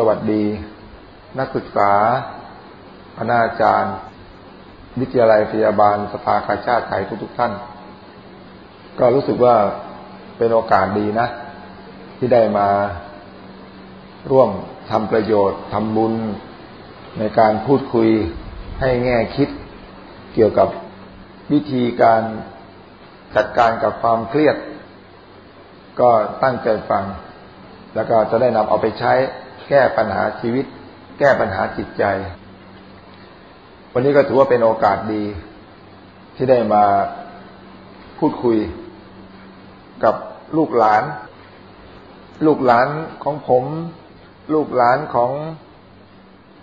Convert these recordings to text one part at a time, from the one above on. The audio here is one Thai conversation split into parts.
สวัสดี นักศึกษาคณาจารย์ วิทยาลัยพยาบาลสภากาชาติไทยทุกๆท่าน ก็รู้สึกว่าเป็นโอกาสดีนะ ที่ได้มาร่วมทำประโยชน์ทำบุญในการพูดคุยให้แง่คิดเกี่ยวกับวิธีการจัดการกับความเครียด ก็ตั้งใจฟัง แล้วก็จะได้นำเอาไปใช้ แก้ปัญหาชีวิต แก้ปัญหาจิตใจ วันนี้ก็ถือว่าเป็นโอกาสดี ที่ได้มาพูดคุยกับลูกหลาน ลูกหลานของผม ลูกหลานของ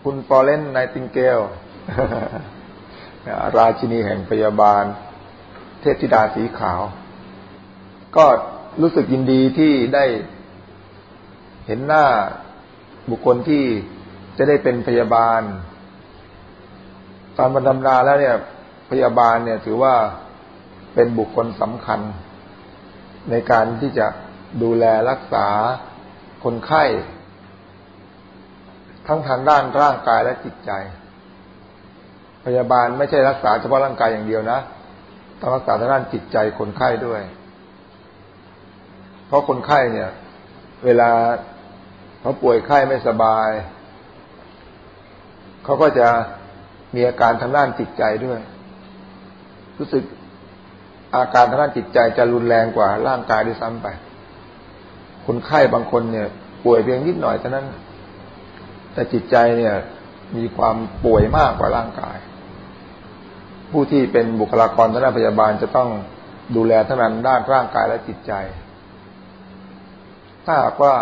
คุณปอเลนไนติงเกลราชินีแห่งพยาบาล เทพธิดาสีขาว ก็รู้สึกยินดีที่ได้เห็นหน้า บุคคลที่จะได้เป็นพยาบาลตอนบรรดาแล้วเนี่ย พยาบาลเนี่ยถือว่าเป็นบุคคลสำคัญ ในการที่จะดูแลรักษาคนไข้ ทั้งทางด้านร่างกายและจิตใจ พยาบาลไม่ใช่รักษาเฉพาะร่างกายอย่างเดียวนะต้องรักษาทางด้านจิตใจคนไข้ด้วย เพราะคนไข้เนี่ย เวลา เขาป่วยไข้ไม่สบาย เขาก็จะมีอาการทางด้านจิตใจด้วย รู้สึกอาการทางด้านจิตใจจะรุนแรงกว่าร่างกายด้วยซ้ำไป คนไข้บางคนเนี่ย ป่วยเพียงนิดหน่อยเท่านั้น แต่จิตใจเนี่ย มีความป่วยมากกว่าร่างกาย ผู้ที่เป็นบุคลากรทางด้านพยาบาลจะต้องดูแลทั้งนั้นด้านร่างกายและจิตใจ ถ้าหากว่า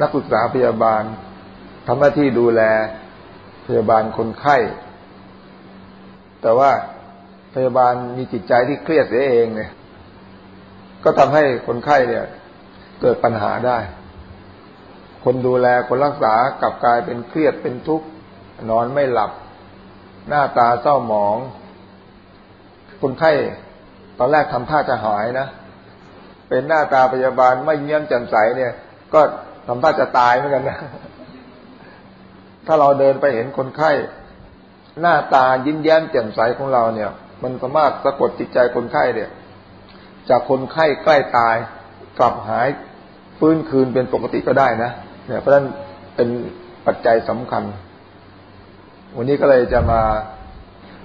นักศึกษาพยาบาลทำหน้าที่ดูแลพยาบาลคนไข้ แต่ว่าพยาบาลมีจิตใจที่เครียดเสียเองเนี่ย ก็ทำให้คนไข้เนี่ย เกิดปัญหาได้ คนดูแลคนรักษากลับกลายเป็นเครียดเป็นทุกข์นอนไม่หลับ หน้าตาเศร้าหมอง คนไข้ตอนแรกทำท่าจะหายนะ เป็นหน้าตาพยาบาลไม่เยี่ยมแจ่มใสเนี่ย ก็ ทำท่าจะตายเหมือนกันนะ ถ้าเราเดินไปเห็นคนไข้ หน้าตายิ้มแย้มแจ่มใสของเราเนี่ย มันสามารถสะกดจิตใจคนไข้เนี่ย จากคนไข้ใกล้ตาย กลับหายฟื้นคืนเป็นปกติก็ได้นะเนี่ยเพราะฉะนั้นเป็นปัจจัยสำคัญ วันนี้ก็เลยจะมา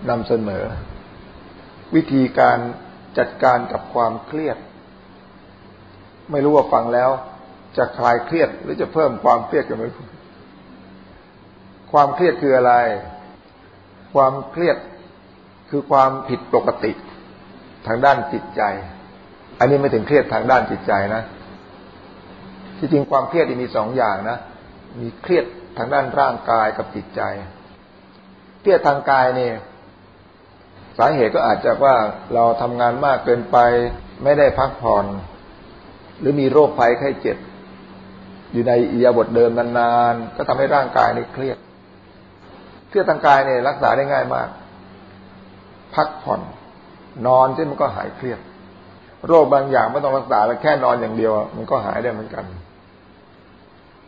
นำเสนอ วิธีการจัดการกับความเครียด ไม่รู้ว่าฟังแล้ว จะคลายเครียดหรือจะเพิ่มความเครียดกันไหมความเครียดคืออะไร ความเครียดคือความผิดปกติทางด้านจิตใจ อันนี้ไม่ถึงเครียดทางด้านจิตใจนะ ที่จริงความเครียดมีสองอย่างนะ มีเครียดทางด้านร่างกายกับจิตใจ เครียดทางกายเนี่ยสาเหตุก็อาจจะว่าเราทำงานมากเกินไป ไม่ได้พักผ่อน หรือมีโรคภัยไข้เจ็บ อยู่ในอียาบทเดิมนานๆ ก็ทำให้ร่างกายนี่เครียด เครียดทางกายเนี่ยรักษาได้ง่ายมาก พักผ่อน นอนที่มันก็หายเครียด โรคบางอย่างไม่ต้องรักษาแล้วแค่นอนอย่างเดียว มันก็หายได้เหมือนกัน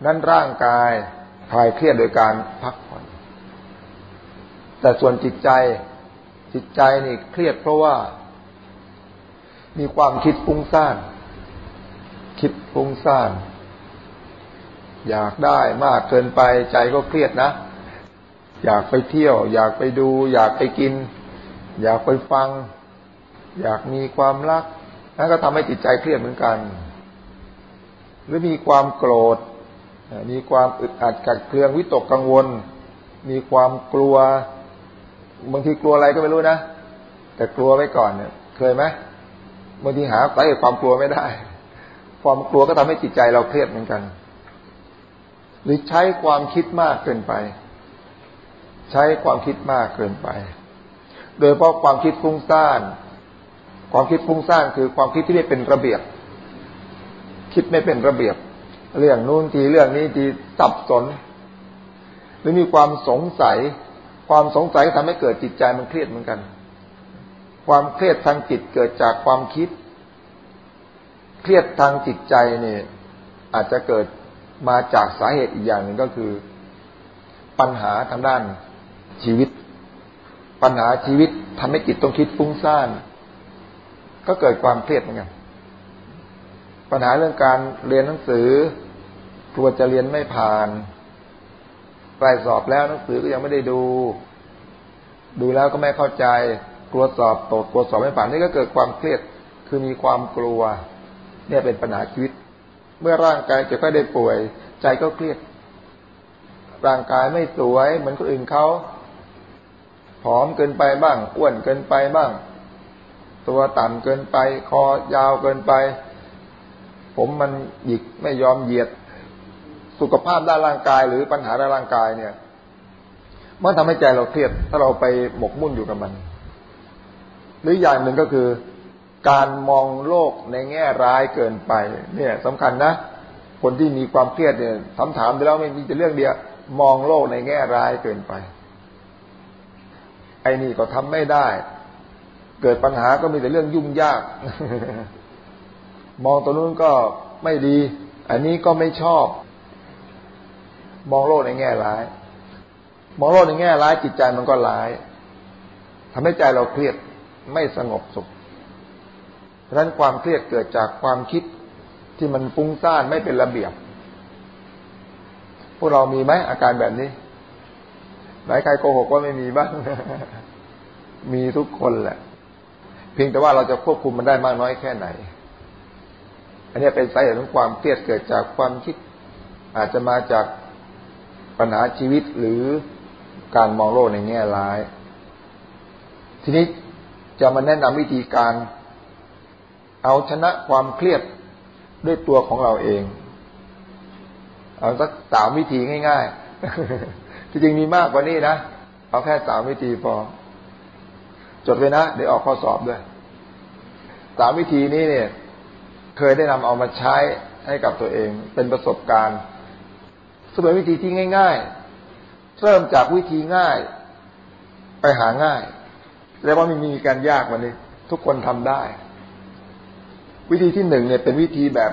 นั้นร่างกายคลายเครียดโดยการพักผ่อน แต่ส่วนจิตใจจิตใจนี่เครียดเพราะว่า มีความคิดฟุ้งซ่าน คิดฟุ้งซ่าน อยากได้มากเกินไปใจก็เครียดนะ อยากไปเที่ยว อยากไปดู อยากไปกิน อยากไปฟัง อยากมีความรักนั่นก็ทำให้จิตใจเครียดเหมือนกัน หรือมีความโกรธ มีความอึดอัดกัดเคืองวิตกกังวล มีความกลัว บางทีกลัวอะไรก็ไม่รู้นะ แต่กลัวไว้ก่อนเนี่ย เคยไหมบางทีหาสาเหตุความกลัวไม่ได้ ความกลัวก็ทำให้จิตใจเราเครียดเหมือนกัน หรือใช้ความคิดมากเกินไป ใช้ความคิดมากเกินไป โดยเพราะความคิดฟุ้งซ่าน ความคิดฟุ้งซ่านคือความคิดที่ไม่เป็นระเบียบ คิดไม่เป็นระเบียบ เรื่องนู้นทีเรื่องนี้ทีสับสน หรือมีความสงสัย ความสงสัยทำให้เกิดจิตใจมันเครียดเหมือนกัน ความเครียดทางจิตเกิดจากความคิด เครียดทางจิตใจเนี่ยอาจจะเกิด มาจากสาเหตุอีกอย่างหนึ่งก็คือ ปัญหาทางด้านชีวิต ปัญหาชีวิตทำให้จิตต้องคิดฟุ้งซ่าน ก็เกิดความเครียดเหมือนกันปัญหาเรื่องการเรียนหนังสือกลัวจะเรียนไม่ผ่านใกล้สอบแล้วหนังสือก็ยังไม่ได้ดู ดูแล้วก็ไม่เข้าใจ กลัวสอบตกกลัวสอบไม่ผ่านนี่ก็เกิดความเครียดคือมีความกลัว เนี่ยเป็นปัญหาชีวิต มื่อร่างกายจะก็ได้ป่วย ใจก็เครียด ร่างกายไม่สวย เหมือนคนอื่นเขาผอมเกินไปบ้าง อ้วนเกินไปบ้าง ตัวต่ำเกินไป คอยาวเกินไป ผมมันหยิกไม่ยอมเหยียด สุขภาพด้านร่างกายหรือปัญหาด้านร่างกายเนี่ยมันทำให้ใจเราเครียด ถ้าเราไปหมกมุ่นอยู่กับมัน หรืออย่างหนึ่งก็คือ การมองโลกในแง่ร้ายเกินไป เนี่ยสำคัญนะ คนที่มีความเครียดเนี่ยถามถามไปแล้วไม่มีแต่เรื่องเดียว มองโลกในแง่ร้ายเกินไป ไอ้นี่ก็ทำไม่ได้ เกิดปัญหาก็มีแต่เรื่องยุ่งยาก มองตัวนู้นก็ไม่ดี อันนี้ก็ไม่ชอบ มองโลกในแง่ร้าย มองโลกในแง่ร้ายจิตใจมันก็ร้ายทำให้ใจเราเครียดไม่สงบสุขะนั้นความเครียดเกิดจากความคิดที่มันฟุ้งซ่านไม่เป็นระเบียบ พวกเรามีไหมอาการแบบนี้ ไหนใครโกหกว่าไม่มีบ้าง มีทุกคนแหละ เพียงแต่ว่าเราจะควบคุมมันได้มากน้อยแค่ไหน อันนี้เป็นสาเหตุของความเครียดเกิดจากความคิด อาจจะมาจากปัญหาชีวิตหรือการมองโลกในแง่ร้าย ทีนี้จะมาแนะนำวิธีการ เอาชนะความเครียดด้วยตัวของเราเอง เอาสักสามวิธีง่ายๆ ที่จริงมีมากกว่านี้นะ เอาแค่สามวิธีพอ จดไว้นะ เดี๋ยวออกข้อสอบด้วย สามวิธีนี้เนี่ย เคยได้นำเอามาใช้ให้กับตัวเอง เป็นประสบการณ์สมอวิธีที่ง่าย ๆ เริ่มจากวิธีง่าย ไปหาง่าย แล้วว่าไม่มีการยากวันนี้ ทุกคนทำได้ วิธีที่หนึ่งเนี่ยเป็นวิธีแบบ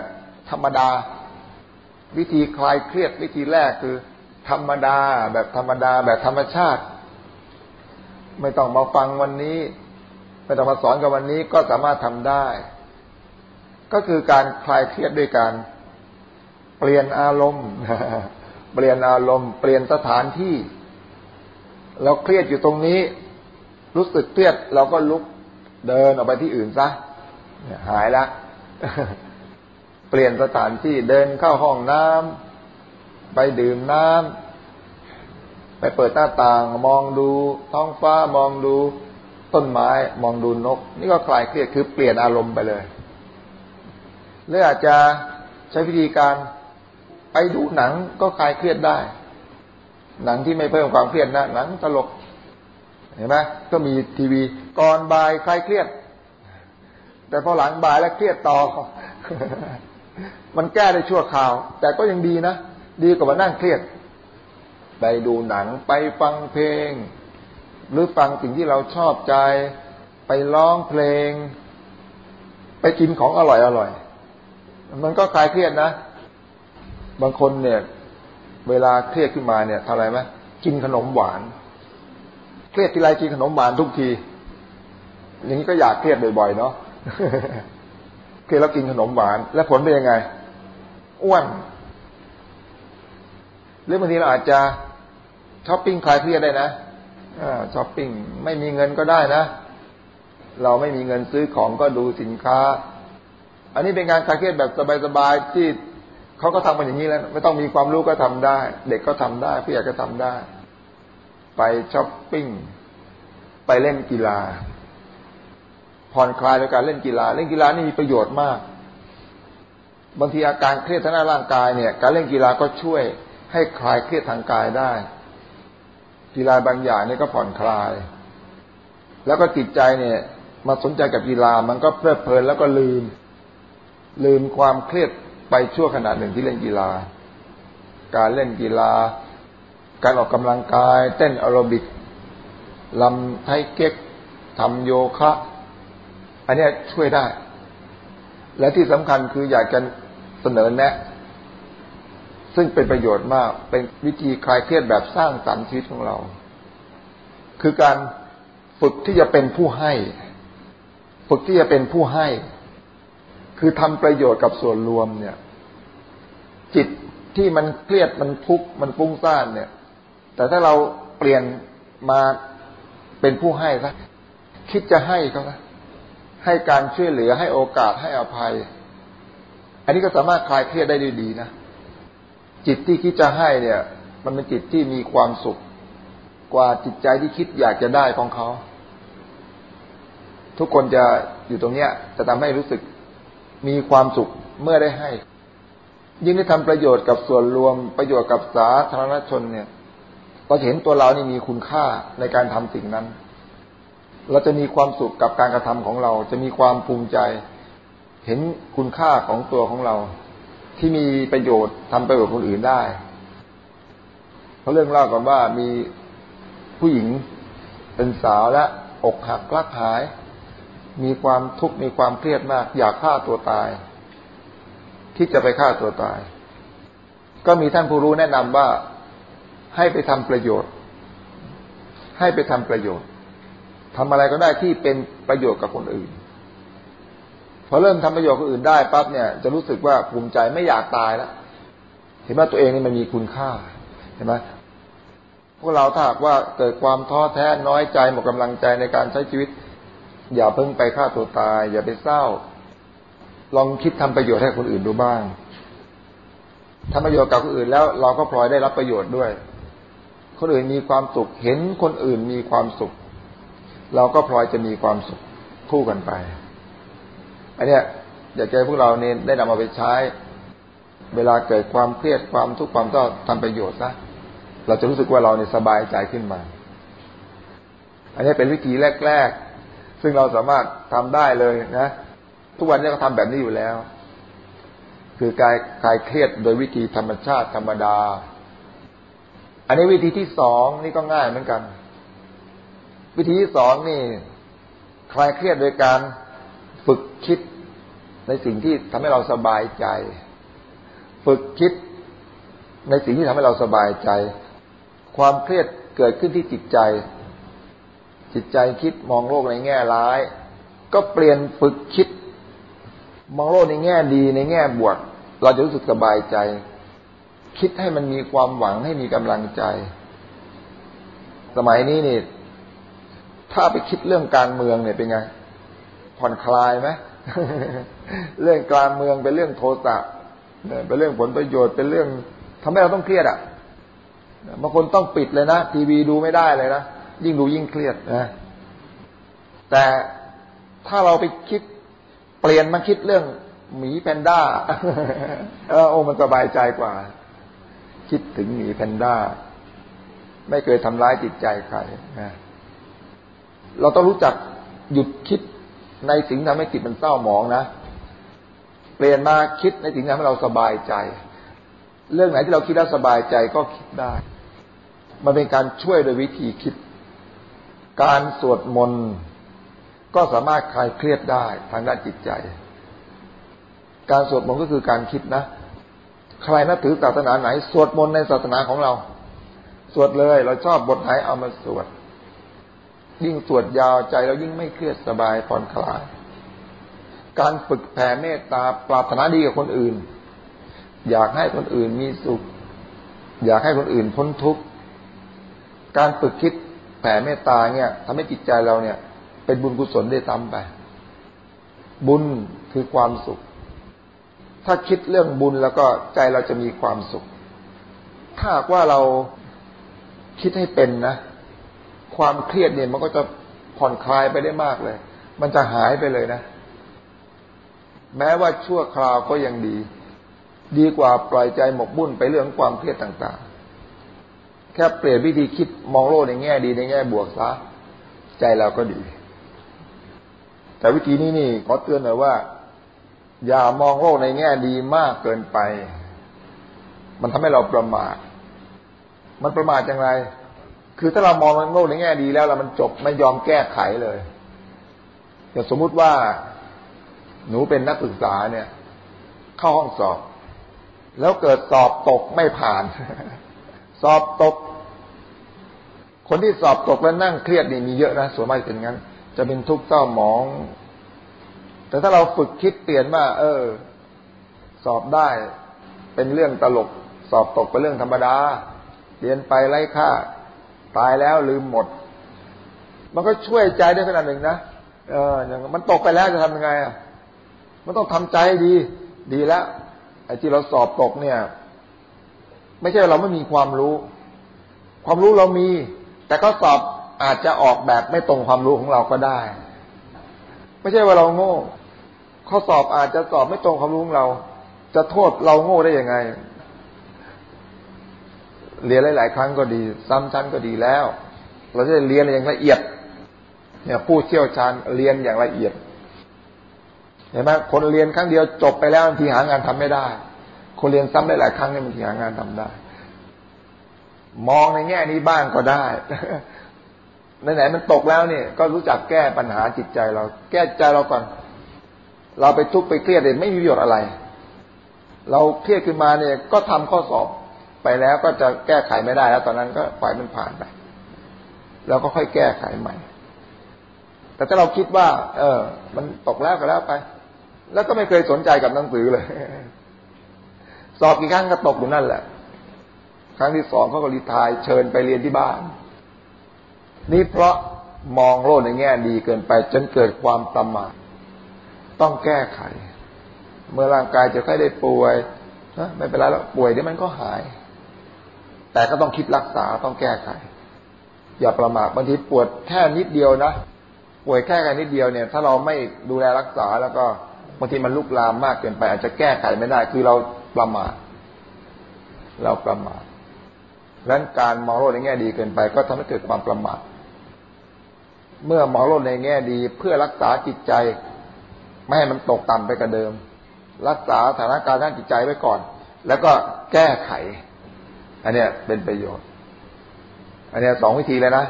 ธรรมดา วิธีคลายเครียดวิธีแรกคือ ธรรมดา แบบธรรมดา แบบธรรมชาติ ไม่ต้องมาฟังวันนี้ ไม่ต้องมาสอนกันวันนี้ก็สามารถทำได้ ก็คือการคลายเครียดด้วยการเปลี่ยนอารมณ์ เปลี่ยนอารมณ์ เปลี่ยนสถานที่ เราเครียดอยู่ตรงนี้ รู้สึกเครียดเราก็ลุกเดินออกไปที่อื่นซะหายละ เปลี่ยนสถานที่เดินเข้าห้องน้ำไปดื่มน้ำไปเปิดหน้าต่างมองดูท้องฟ้ามองดูต้นไม้มองดูนก นี่ก็คลายเครียดคือเปลี่ยนอารมณ์ไปเลยหรืออาจจะใช้วิธีการไปดูหนังก็คลายเครียดได้ หนังที่ไม่เพิ่มความเครียดนะหนังตลก เห็นไหมก็มีทีวีก่อนบ่ายคลายเครียด แต่พอหลังบ่ายแล้วเครียดต่อ มันแก้ได้ชั่วคราว แต่ก็ยังดีนะ ดีกว่ามานั่งเครียด ไปดูหนังไปฟังเพลง หรือฟังสิ่งที่เราชอบใจ ไปร้องเพลง ไปกินของอร่อยอร่อย มันก็คลายเครียดนะ บางคนเนี่ย เวลาเครียดขึ้นมาเนี่ยทำอะไรไหมกินขนมหวาน เครียดทีไรกินขนมหวานทุกทีอย่างนี้ก็อยากเครียดบ่อยๆเนาะ โอเคเรียดแล้วกินขนมหวาน แล้วผลเป็นยังไง อ้วน หรือบางทีเราอาจจะช้อปปิ้งคลายเครียดได้นะช้อปปิ้งไม่มีเงินก็ได้นะ เราไม่มีเงินซื้อของก็ดูสินค้า อันนี้เป็นการคลายเครียดแบบสบายๆที่เขาก็ทำกันอย่างนี้แล้ว ไม่ต้องมีความรู้ก็ทำได้ เด็กก็ทำได้ผู้ใหญ่ก็ทำได้ ไปช้อปปิ้งไปเล่นกีฬา ผ่อนคลายในการเล่นกีฬา เล่นกีฬานี่มีประโยชน์มาก บางทีอาการเครียดทางร่างกายเนี่ย การเล่นกีฬาก็ช่วยให้คลายเครียดทางกายได้ กีฬาบางอย่างนี่ก็ผ่อนคลาย แล้วก็จิตใจเนี่ย มาสนใจกับกีฬามันก็เพลิดเพลินแล้วก็ลืม ลืมความเครียดไปชั่วขณะหนึ่งที่เล่นกีฬา การเล่นกีฬา การออกกำลังกาย เต้นแอโรบิกลำไทเก๊กทำโยคะ อันนี้ช่วยได้ และที่สำคัญคืออยากจะเสนอแนะ ซึ่งเป็นประโยชน์มาก เป็นวิธีคลายเครียดแบบสร้างสรรค์ชีวิตของเรา คือการฝึกที่จะเป็นผู้ให้ ฝึกที่จะเป็นผู้ให้ คือทำประโยชน์กับส่วนรวมเนี่ย จิตที่มันเครียดมันทุกข์มันฟุ้งซ่านเนี่ย แต่ถ้าเราเปลี่ยนมาเป็นผู้ให้ซะคิดจะให้เขานะ ให้การช่วยเหลือให้โอกาสให้อภัย อันนี้ก็สามารถคลายเครียดได้ดีๆนะ จิตที่คิดจะให้เนี่ย มันเป็นจิตที่มีความสุข กว่าจิตใจที่คิดอยากจะได้ของเขา ทุกคนจะอยู่ตรงเนี้ย จะทำให้รู้สึกมีความสุขเมื่อได้ให้ ยิ่งได้ทำประโยชน์กับส่วนรวมประโยชน์กับสาธารณชนเนี่ยเราเห็นตัวเรานี่มีคุณค่าในการทำสิ่งนั้น เราจะมีความสุขกับการกระทำของเรา จะมีความภูมิใจ เห็นคุณค่าของตัวของเรา ที่มีประโยชน์ทำประโยชน์คนอื่นได้เขาเรื่องเล่าก่อนว่ามีผู้หญิงเป็นสาวและอกหักรักหาย มีความทุกข์มีความเครียดมาก อยากฆ่าตัวตายคิดจะไปฆ่าตัวตาย ก็มีท่านผู้รู้แนะนำว่าให้ไปทำประโยชน์ ให้ไปทำประโยชน์ ทำอะไรก็ได้ที่เป็นประโยชน์กับคนอื่น พอเริ่มทำประโยชน์คนอื่นได้ปั๊บเนี่ย จะรู้สึกว่าภูมิใจไม่อยากตายแล้วเห็นว่าตัวเองนี่มันมีคุณค่าเห็นไหมพวกเราถ้าหากว่าเกิดความท้อแท้น้อยใจหมดกำลังใจในการใช้ชีวิต อย่าเพิ่งไปฆ่าตัวตาย อย่าไปเศร้า ลองคิดทำประโยชน์ให้คนอื่นดูบ้างทำประโยชน์กับคนอื่นแล้วเราก็พลอยได้รับประโยชน์ด้วย คนอื่นมีความสุขเห็นคนอื่นมีความสุข เราก็พลอยจะมีความสุขคู่กันไป อันเนี้ยอยากให้พวกเราเนี่ยได้นำมาไปใช้ เวลาเกิดความเครียดความทุกข์ความต้องทำประโยชน์ซะเราจะรู้สึกว่าเราเนี่ยสบายใจขึ้นมา อันนี้เป็นวิธีแรก ๆ ซึ่งเราสามารถทำได้เลยนะ ทุกวันนี้ก็ทำแบบนี้อยู่แล้ว คือการคลายเครียดโดยวิธีธรรมชาติธรรมดา อันนี้วิธีที่สองนี่ก็ง่ายเหมือนกัน วิธีสองนี่คลายเครียดโดยการฝึกคิดในสิ่งที่ทำให้เราสบายใจ ฝึกคิดในสิ่งที่ทำให้เราสบายใจ ความเครียดเกิดขึ้นที่จิตใจ จิตใจคิดมองโลกในแง่ร้าย ก็เปลี่ยนฝึกคิด มองโลกในแง่ดีในแง่บวก เราจะรู้สึกสบายใจ คิดให้มันมีความหวังให้มีกำลังใจ สมัยนี้นี่ ถ้าไปคิดเรื่องการเมืองเนี่ยเป็นไง ผ่อนคลายไหมเรื่องการเมืองเป็นเรื่องโทสะเป็นเรื่องผลประโยชน์เป็นเรื่องทำให้เราต้องเครียดอะบางคนต้องปิดเลยนะทีวีดูไม่ได้เลยนะยิ่งดูยิ่งเครียดนะแต่ถ้าเราไปคิดเปลี่ยนมาคิดเรื่องหมีแพนด้าเออโอ้มันสบายใจกว่า คิดถึงหมีแพนด้า ไม่เคยทำร้ายจิตใจใครนะ เราต้องรู้จักหยุดคิดในสิ่งทำให้จิตมันเศร้าหมองนะ เปลี่ยนมาคิดในสิ่งทำให้เราสบายใจ เรื่องไหนที่เราคิดแล้วสบายใจก็คิดได้ มันเป็นการช่วยโดยวิธีคิด การสวดมนต์ก็สามารถคลายเครียดได้ทางด้านจิตใจ การสวดมนต์ก็คือการคิดนะ ใครนับถือศาสนาไหน สวดมนต์ในศาสนาของเรา สวดเลย เราชอบบทไหนเอามาสวด ยิ่งสวดยาวใจเรายิ่งไม่เครียดสบายผ่อนคลาย การฝึกแผ่เมตตาปรารถนาดีกับคนอื่น อยากให้คนอื่นมีสุข อยากให้คนอื่นพ้นทุกข์การฝึกคิดแผ่เมตตาเนี่ยทำให้จิตใจเราเนี่ย เป็นบุญกุศลได้ซ้ำไป บุญคือความสุข ถ้าคิดเรื่องบุญแล้วก็ใจเราจะมีความสุข ถ้าว่าเราคิดให้เป็นนะ ความเครียดเนี่ยมันก็จะผ่อนคลายไปได้มากเลย มันจะหายไปเลยนะ แม้ว่าชั่วคราวก็ยังดี ดีกว่าปล่อยใจหมกบุ่นไปเรื่องความเครียดต่างๆ แค่เปลี่ยนวิธีคิดมองโลกในแง่ดีในแง่บวกซะใจเราก็ดี แต่วิธีนี้นี่ขอเตือนหน่อยว่า อย่ามองโลกในแง่ดีมากเกินไป มันทำให้เราประมาท มันประมาทอย่างไร คือถ้าเรามองโลกในแง่ดีแล้วเรามันจบไม่ยอมแก้ไขเลยอย่างสมมุติว่าหนูเป็นนักศึกษาเนี่ย เข้าห้องสอบ แล้วเกิดสอบตกไม่ผ่าน สอบตก คนที่สอบตกแล้วนั่งเครียดนี่มีเยอะนะส่วนมากเป็นงั้น จะเป็นทุกข์เศร้าหมอง แต่ถ้าเราฝึกคิดเปลี่ยนว่าเออ สอบได้เป็นเรื่องตลก สอบตกเป็นเรื่องธรรมดาเรียนไปไร้ค่า ตายแล้วลืมหมด มันก็ช่วยใจได้ขนาดหนึ่งนะเอออย่างมันตกไปแล้วจะทำยังไงอะมันต้องทำใจดี ดีแล้วไอ้ที่เราสอบตกเนี่ย ไม่ใช่เราไม่มีความรู้ ความรู้เรามี แต่ก็สอบอาจจะออกแบบไม่ตรงความรู้ของเราก็ได้ ไม่ใช่ว่าเราโง่ข้อสอบอาจจะสอบไม่ตรงความรู้ของเรา จะโทษเราโง่ได้ยังไง เรียนหลาย ๆ ครั้งก็ดี ซ้ำชั้นก็ดีแล้ว เราจะเรียนอย่างละเอียด เนี่ยผู้เชี่ยวชาญเรียนอย่างละเอียดเห็นไหมคนเรียนครั้งเดียวจบไปแล้วบางทีหางานทำไม่ได้ คนเรียนซ้ำได้หลายครั้งเนี่ยบางทีหางานทำได้ มองในแง่นี้บ้างก็ได้ไหนๆมันตกแล้วเนี่ยก็รู้จักแก้ปัญหาจิตใจเรา แก้ใจเราก่อน เราไปทุกข์ไปเครียดเลยไม่มีประโยชน์อะไร เราเครียดขึ้นมาเนี่ย ก็ทำข้อสอบ ไปแล้วก็จะแก้ไขไม่ได้แล้ว ตอนนั้นก็ปล่อยมันผ่านไปแล้วก็ค่อยแก้ไขใหม่ แต่ถ้าเราคิดว่า เออ มันตกแล้วก็แล้วไป แล้วก็ไม่เคยสนใจกับหนังสือเลย สอบกี่ครั้งก็ตกอยู่นั่นแหละ ครั้งที่สองเขาก็รีทายเชิญไปเรียนที่บ้าน นี่เพราะมองโลกในแง่ดีเกินไป จนเกิดความประมาทต้องแก้ไข เมื่อร่างกายจะค่อยได้ป่วยไม่เป็นไรแล้วป่วยเดี๋ยวมันก็หาย แต่ก็ต้องคิดรักษาต้องแก้ไข อย่าประมาทบางทีปวดแค่นิดเดียวนะป่วยแค่แค่นิดเดียวเนี่ย ถ้าเราไม่ดูแลรักษาแล้วก็บางทีมันลุกลามมากเกินไป อาจจะแก้ไขไม่ได้ คือเราประมาทเราประมาทดังนั้นการมองโลกในแง่ดีเกินไป ก็ทำให้เกิดความประมาทเมื่อมองโลกในแง่ดี เพื่อรักษาจิตใจ ไม่ให้มันตกต่ำไปกว่าเดิม รักษาสถานการณ์ด้านจิตใจไว้ก่อน แล้วก็แก้ไข อันเนี้ยเป็นประโยชน์ อันเนี้ยสองวิธีเลยนะ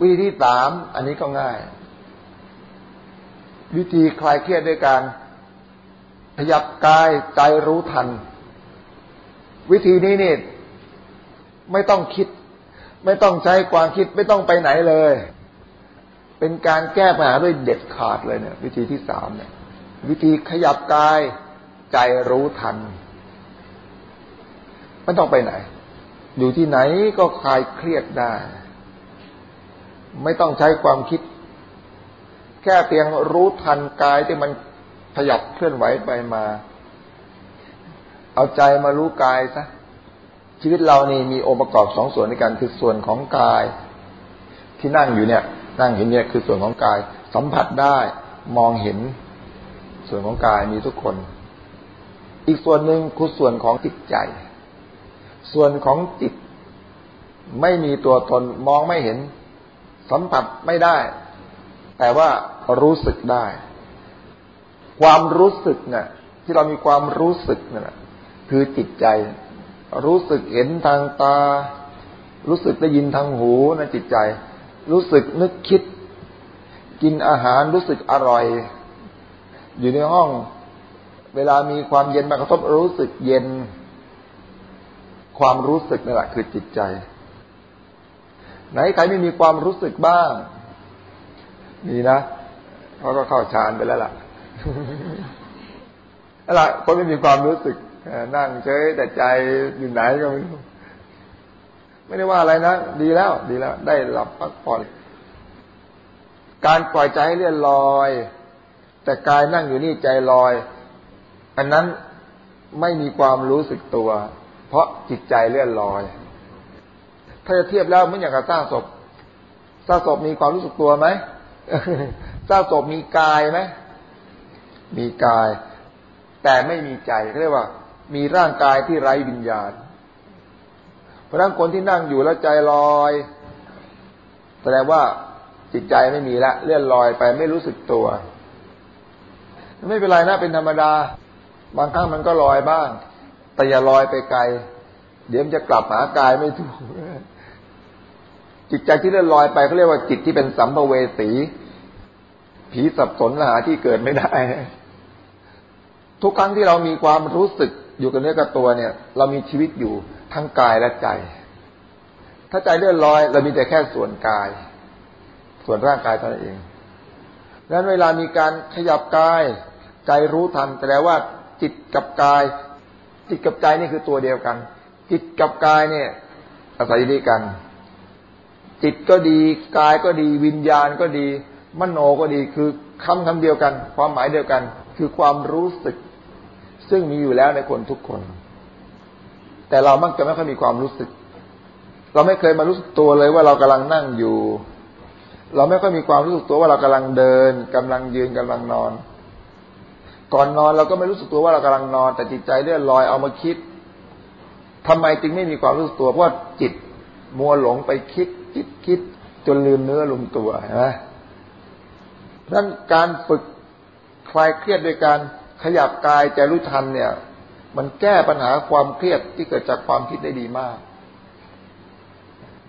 วิธีที่สามอันนี้ก็ง่าย วิธีคลายเครียดด้วยการขยับกายใจรู้ทัน วิธีนี้นี่ไม่ต้องคิด ไม่ต้องใช้ความคิดไม่ต้องไปไหนเลย เป็นการแก้ปัญหาด้วยเด็ดขาดเลยเนี่ย วิธีที่สามเนี่ย วิธีขยับกายใจรู้ทัน ไม่ต้องไปไหน อยู่ที่ไหนก็คลายเครียดได้ ไม่ต้องใช้ความคิด แค่เพียงรู้ทันกายที่มันขยับเคลื่อนไหวไปมา เอาใจมารู้กายซะชีวิตเรานี่มีองค์ประกอบสองส่วนในกันคือส่วนของกาย ที่นั่งอยู่เนี่ย นั่งเห็นเนี่ยคือส่วนของกาย สัมผัสได้มองเห็น ส่วนของกายมีทุกคน อีกส่วนหนึ่งคือส่วนของจิตใจ ส่วนของจิต ไม่มีตัวตนมองไม่เห็น สัมผัสไม่ได้ แต่ว่ารู้สึกได้ ความรู้สึกเนี่ยที่เรามีความรู้สึกเนี่ยคือจิตใจ รู้สึกเห็นทางตา รู้สึกได้ยินทางหูนะจิตใจ รู้สึกนึกคิด กินอาหารรู้สึกอร่อย อยู่ในห้อง เวลามีความเย็นมากระทบรู้สึกเย็น ความรู้สึกนี่แหละคือจิตใจ ไหนใครไม่มีความรู้สึกบ้างมีนะเขาก็เข้าฌานไปแล้วล่ะอะไรคนไม่มีความรู้สึกนั่งเฉยแต่ใจอยู่ไหนก็ไม่รู้ไม่ได้ว่าอะไรนะดีแล้ว ดีแล้ว ได้หลับพักผ่อนการปล่อยใจให้เลื่อนลอย แต่กายนั่งอยู่นี่ใจลอย อันนั้นไม่มีความรู้สึกตัว ราะจิตใจเลื่อนลอย ถ้าจะเทียบแล้วมันอย่างกับสร้างศพสร้างศพมีความรู้สึกตัวไหมเจ้าศพมีกายไหมมีกาย แต่ไม่มีใจเขาเรียกว่า มีร่างกายที่ไร้วิญญาณ เพราะนั้นคนที่นั่งอยู่แล้วใจลอยแสดงว่าจิตใจไม่มีละเลื่อนลอยไปไม่รู้สึกตัว ไม่เป็นไรนะเป็นธรรมดา บางครั้งมันก็ลอยบ้าง แต่อย่าลอยไปไกล เดี๋ยวมันจะกลับหากายไม่ถูก จิตใจที่เลื่อนลอยไปเขาเรียกว่าจิตที่เป็นสัมภเวสี ผีสับสนหาที่เกิดไม่ได้ ทุกครั้งที่เรามีความรู้สึกอยู่กับเนื้อกับตัวเนี่ย เรามีชีวิตอยู่ทั้งกายและใจ ถ้าใจเลื่อนลอย เรามีแต่แค่ส่วนกาย ส่วนร่างกายเท่านั้นเองดังนั้นเวลามีการขยับกาย ใจรู้ทันแสดงว่าจิตกับกาย จิตกับใจนี่คือตัวเดียวกัน จิตกับกายเนี่ย อาศัยด้วยกัน จิตก็ดีกายก็ดีวิญญาณก็ดีมโนก็ดีคือคำคำเดียวกัน ความหมายเดียวกัน คือความรู้สึก ซึ่งมีอยู่แล้วในคนทุกคน แต่เรามักจะไม่ค่อยมีความรู้สึก เราไม่เคยมารู้สึกตัวเลยว่าเรากำลังนั่งอยู่ เราไม่ค่อยมีความรู้สึกตัวว่าเรากำลังเดินกำลังยืนกำลังนอน ก่อนนอนเราก็ไม่รู้สึกตัวว่าเรากำลังนอน แต่จิตใจเลื่อนลอยเอามาคิดทำไมจึงไม่มีความรู้สึกตัวเพราะจิตมัวหลงไปคิดจิตคิดจนลืมเนื้อลืมตัวนะดังนั้นการฝึกคลายเครียดโดยการขยับกายใจรู้ทันเนี่ย มันแก้ปัญหาความเครียดที่เกิดจากความคิดได้ดีมาก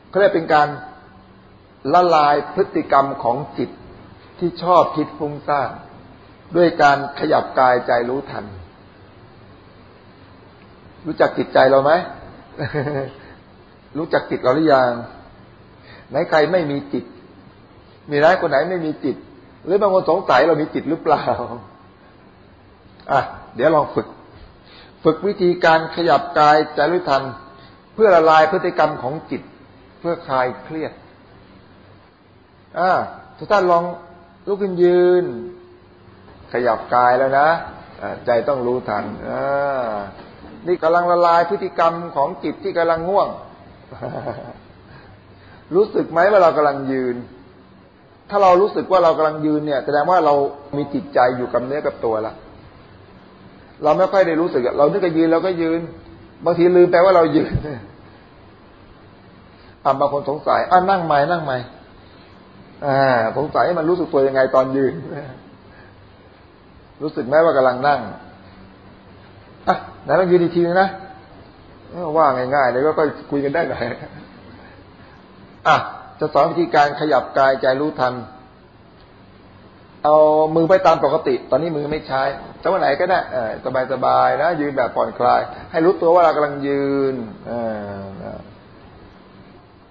เขาเรียกเป็นการละลายพฤติกรรมของจิตที่ชอบคิดฟุ้งซ่าน ด้วยการขยับกายใจรู้ทัน รู้จักจิตใจเราไหมรู้จักจิตเราหรือยังไหนใครไม่มีจิต มีร้ายคนไหนไม่มีจิต หรือบางคนสงสัยเรามีจิตหรือเปล่าอะเดี๋ยวลองฝึก ฝึกวิธีการขยับกายใจรู้ทัน เพื่อละลายพฤติกรรมของจิต เพื่อคลายเครียดอ่าทุกท่านลองลุกขึ้นยืน ขยับกายแล้วนะใจต้องรู้ทันอนี่กำลังละลายพฤติกรรมของจิตที่กำลังง่วง รู้สึกไหมว่าเรากำลังยืน ถ้าเรารู้สึกว่าเรากำลังยืนเนี่ย แสดงว่าเรามีจิตใจอยู่กับเนื้อกับตัวละเราไม่ค่อยได้รู้สึกเรานึกจะยืนเราก็ยืน บางทีลืมไปว่าเรายืนอ่าบางคนสงสัยอ่านั่งใหม่นั่งใหม่อ่าสงสัยมันรู้สึกตัวยังไงตอนยืน รู้สึกไหมว่ากำลังนั่งอะไหนลองยืนอีกทีนึงนะว่าง่ายๆเลยก็คุยกันได้หน่อยอะจะสอนวิธีการขยับกายใจรู้ทัน เอามือไปตามปกติ ตอนนี้มือไม่ใช้จะวันไหนก็ได้สบายสบายนะยืนแบบผ่อนคลาย ให้รู้ตัวว่าเรากำลังยืน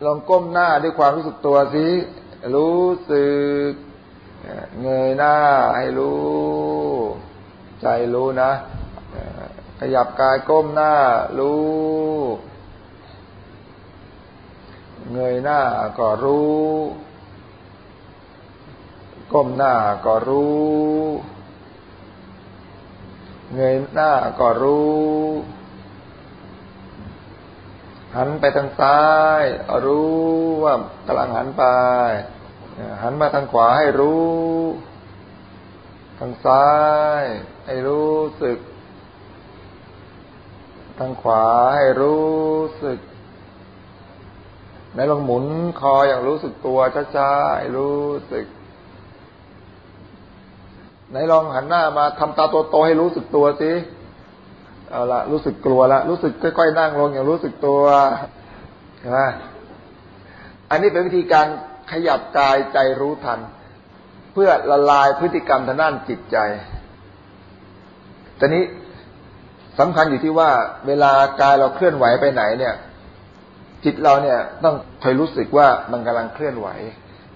ลองก้มหน้าด้วยความรู้สึกตัวสิรู้สึก เงยหน้าให้รู้ ใจรู้นะ ขยับกายก้มหน้า รู้ เงยหน้าก็รู้ ก้มหน้าก็รู้ เงยหน้าก็รู้ หันไปทางซ้าย รู้ว่ากำลังหันไป หันมาทางขวาให้รู้ ทางซ้าย ให้รู้สึก ทางขวาให้รู้สึกไหนลองหมุนคออย่างรู้สึกตัวช้าๆให้รู้สึกไหนลองหันหน้ามาทำตาโตๆให้รู้สึกตัวสิเอาละรู้สึกกลัวละรู้สึกค่อยๆนั่งลงอย่างรู้สึกตัวนะอันนี้เป็นวิธีการ ขยับกายใจรู้ทัน เพื่อละลายพฤติกรรมทางด้านจิตใจตอนนี้สำคัญอยู่ที่ว่าเวลากายเราเคลื่อนไหวไปไหนเนี่ย จิตเราเนี่ยต้องคอยรู้สึกว่ามันกำลังเคลื่อนไหว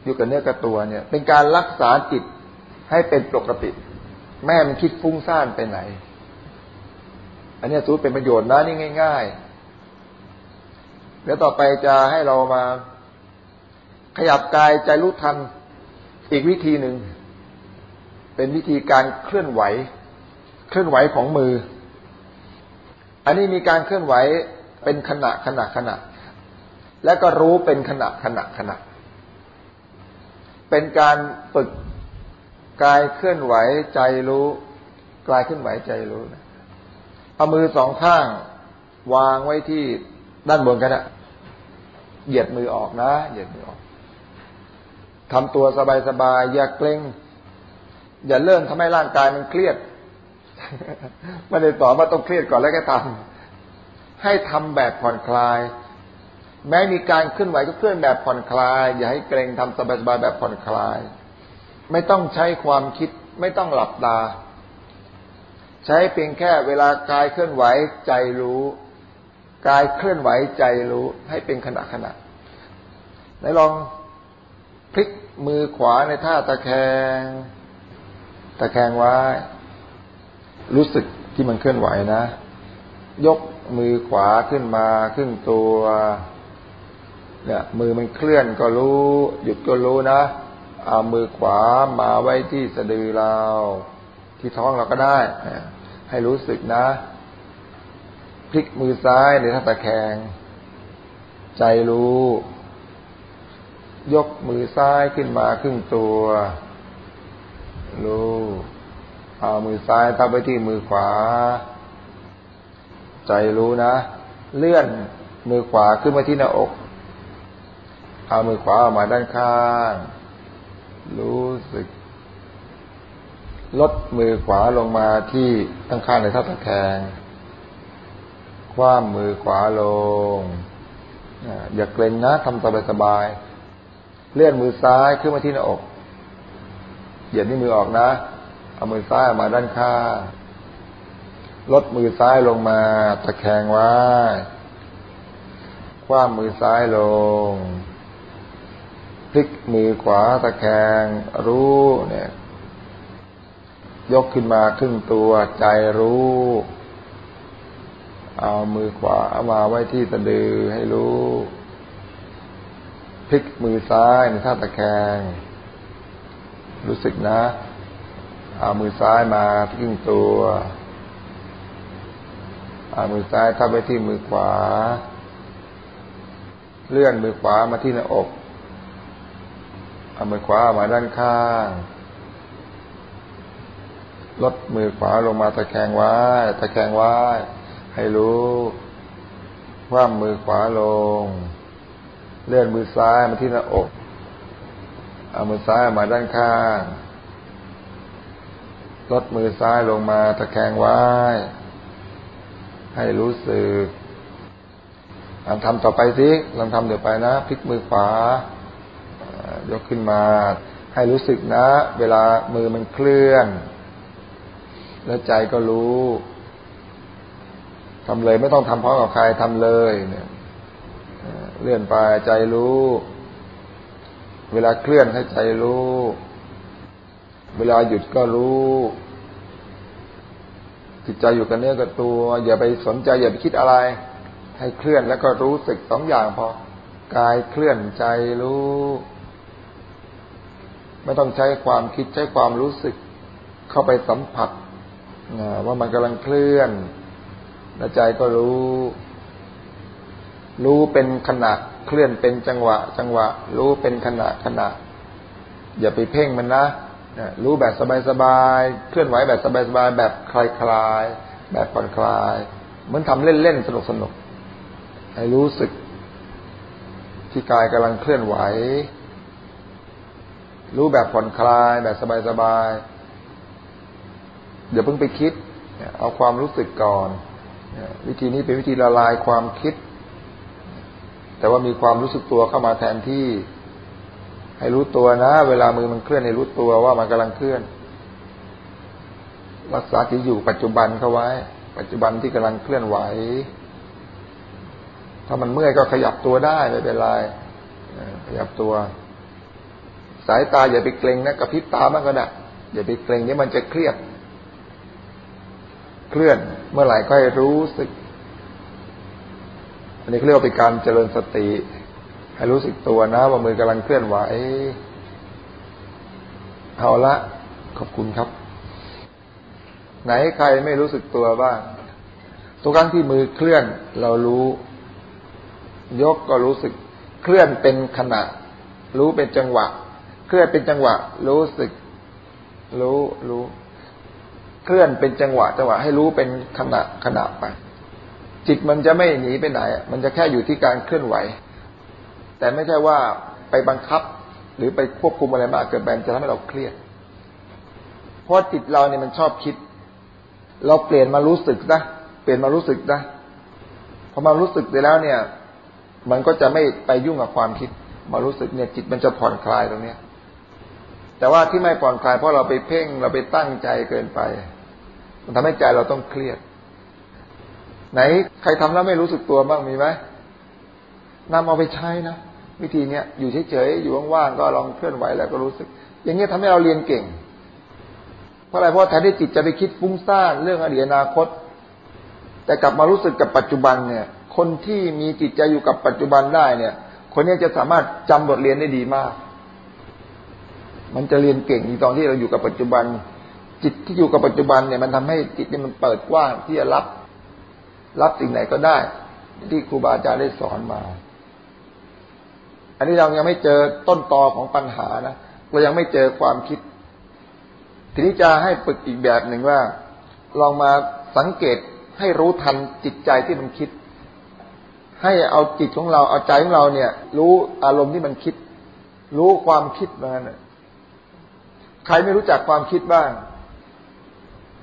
อยู่กับเนื้อกับตัวเนี่ย เป็นการรักษาจิตให้เป็นปกติแม่มันคิดฟุ้งซ่านไปไหน อันนี้ถือเป็นประโยชน์นะนี่ง่าย ๆ แล้วต่อไปจะให้เรามา ขยับกายใจรู้ทัน อีกวิธีหนึ่ง เป็นวิธีการเคลื่อนไหว เคลื่อนไหวของมือ อันนี้มีการเคลื่อนไหวเป็นขณะขณะขณะ และก็รู้เป็นขณะขณะขณะ เป็นการฝึกกายเคลื่อนไหวใจรู้กายเคลื่อนไหวใจรู้เอามือสองข้าง วางไว้ที่ด้านบนกันนะเหยียดมือออกนะ เหยียดมือออก ทำตัวสบายๆอย่าเกร็งอย่าเริ่มทำให้ร่างกายมันเครียดไม่ได้สอนว่าต้องเครียดก่อนแล้วก็ทำให้ทำแบบผ่อนคลาย แม้มีการเคลื่อนไหวก็เคลื่อนแบบผ่อนคลาย อย่าให้เกรงทำสบายๆแบบผ่อนคลาย ไม่ต้องใช้ความคิด ไม่ต้องหลับตา ใช้เพียงแค่เวลากายเคลื่อนไหวใจรู้กายเคลื่อนไหวใจรู้ให้เป็นขณะขณะไหนลอง พลิกมือขวาในท่าตะแคง ตะแคงไว้ รู้สึกที่มันเคลื่อนไหวนะ ยกมือขวาขึ้นมาครึ่งตัวเนี่ยมือมันเคลื่อนก็รู้ หยุดก็รู้นะเอามือขวามาไว้ที่สะดือเรา ที่ท้องเราก็ได้ ให้รู้สึกนะ พลิกมือซ้ายในท่าตะแคง ใจรู้ ยกมือซ้ายขึ้นมาครึ่งตัวรู้เอามือซ้ายทับไปที่มือขวา ใจรู้นะ เลื่อนมือขวาขึ้นมาที่หน้าอก เอามือขวาออกมาด้านข้าง รู้สึก ลดมือขวาลงมาที่ข้งข้างในท่าตะแคง คว้ามือขวาลง อย่าเกรงนะทำสบายสบาย เลื่อนมือซ้ายขึ้นมาที่หน้าอก เหยียดนิ้วมือออกนะ เอามือซ้ายมาด้านข้างลดมือซ้ายลงมาตะแคงไว้ คว้ามือซ้ายลง พลิกมือขวาตะแคงรู้เนี่ย ยกขึ้นมาครึ่งตัวใจรู้ เอามือขวามาไว้ที่ตะดือให้รู้ พลิกมือซ้ายในท่าตะแคง รู้สึกนะ เอามือซ้ายมาทิ้งตัวเอามือซ้ายทับไว้ที่มือขวา เลื่อนมือขวามาที่หน้าอกเอามือขวามาด้านข้างลดมือขวาลงมาตะแคงไว้ ตะแคงไว้ ให้รู้ว่ามือขวาลง เลื่อนมือซ้ายมาที่หน้าอก เอามือซ้ายมาด้านข้างลดมือซ้ายลงมาตะแคงไว้ ให้รู้สึกลองทำต่อไปสิลองทำเดี๋ยวไปนะพลิกมือขวายกขึ้นมา ให้รู้สึกนะ เวลามือมันเคลื่อน แล้วใจก็รู้ทำเลยไม่ต้องทำพร้อมกับใครทำเลยเนี่ย เลื่อนไปใจรู้ เวลาเคลื่อนให้ใจรู้ เวลาหยุดก็รู้จิตใจอยู่กับเนื้อกับตัว อย่าไปสนใจอย่าไปคิดอะไร ให้เคลื่อนแล้วก็รู้สึกสองอย่างพอกายเคลื่อนใจรู้ ไม่ต้องใช้ความคิดใช้ความรู้สึก เข้าไปสัมผัสว่ามันกำลังเคลื่อนแล้วใจก็รู้ รู้เป็นขณะเคลื่อนเป็นจังหวะ จังหวะ รู้เป็นขณะขณะ อย่าไปเพ่งมันนะรู้แบบสบายๆเคลื่อนไหวแบบสบายๆแบบคลายๆแบบผ่อนคลายเหมือนทำเล่นๆสนุกๆให้รู้สึก ที่กายกำลังเคลื่อนไหว รู้แบบผ่อนคลายแบบสบายๆเดี๋ยวเพิ่งไปคิด เอาความรู้สึกก่อน วิธีนี้เป็นวิธีละลายความคิด แต่ว่ามีความรู้สึกตัวเข้ามาแทนที่ ให้รู้ตัวนะ เวลามือมันเคลื่อนให้รู้ตัวว่ามันกำลังเคลื่อน รักษาที่อยู่ปัจจุบันเข้าไว้ ปัจจุบันที่กำลังเคลื่อนไหว ถ้ามันเมื่อยก็ขยับตัวได้ไม่เป็นไรขยับตัว สายตาอย่าไปเกรงนะกระพริบตาบ้างก็ได้อย่าไปเกรงนี่มันจะเครียด เคลื่อนเมื่อไหร่ก็ให้รู้สึก อันนี้เรียกว่าเป็นการเจริญสติ ให้รู้สึกตัวนะ ว่ามือกำลังเคลื่อนไหวเอาละขอบคุณครับ ไหนใครไม่รู้สึกตัวบ้างทุกครั้งที่มือเคลื่อนเรารู้ ยกก็รู้สึก เคลื่อนเป็นขณะ รู้เป็นจังหวะ เคลื่อนเป็นจังหวะ รู้สึก รู้รู้ เคลื่อนเป็นจังหวะ จังหวะให้รู้เป็นขณะขณะไป จิตมันจะไม่หนีไปไหน มันจะแค่อยู่ที่การเคลื่อนไหว แต่ไม่ใช่ว่าไปบังคับหรือไปควบคุมอะไรมากเกินไปจะทำให้เราเครียด เพราะจิตเราเนี่ยมันชอบคิด เราเปลี่ยนมารู้สึกนะเปลี่ยนมารู้สึกนะพอมารู้สึกไปแล้วเนี่ย มันก็จะไม่ไปยุ่งกับความคิด มารู้สึกเนี่ยจิตมันจะผ่อนคลายตรงเนี้ย แต่ว่าที่ไม่ผ่อนคลายเพราะเราไปเพ่งเราไปตั้งใจเกินไป มันทำให้ใจเราต้องเครียด ไหนใครทำแล้วไม่รู้สึกตัวบ้างมีไหมนำเอาไปใช้นะวิธีเนี้ยอยู่เฉยๆอยู่ว่างๆก็ลองเคลื่อนไหวแล้วก็รู้สึก อย่างเงี้ยทำให้เราเรียนเก่ง เพราะอะไรเพราะแทนที่จิตจะไปคิดฟุ้งซ่านเรื่องอดีตอนาคต แต่กลับมารู้สึกกับปัจจุบันเนี่ย คนที่มีจิตใจอยู่กับปัจจุบันได้เนี่ย คนนี้จะสามารถจำบทเรียนได้ดีมาก มันจะเรียนเก่งในตอนที่เราอยู่กับปัจจุบัน จิตที่อยู่กับปัจจุบันเนี่ย มันทำให้จิตเนี่ยมันเปิดกว้างที่จะรับ รับสิ่งไหนก็ได้ ที่ครูบาอาจารย์ได้สอนมา อันนี้เรายังไม่เจอต้นตอของปัญหานะเรายังไม่เจอความคิด ทีนี้จะให้ฝึกอีกแบบหนึ่งว่า ลองมาสังเกตให้รู้ทันจิตใจที่มันคิด ให้เอาจิตของเราเอาใจของเราเนี่ย รู้อารมณ์ที่มันคิด รู้ความคิดมันใครไม่รู้จักความคิดบ้าง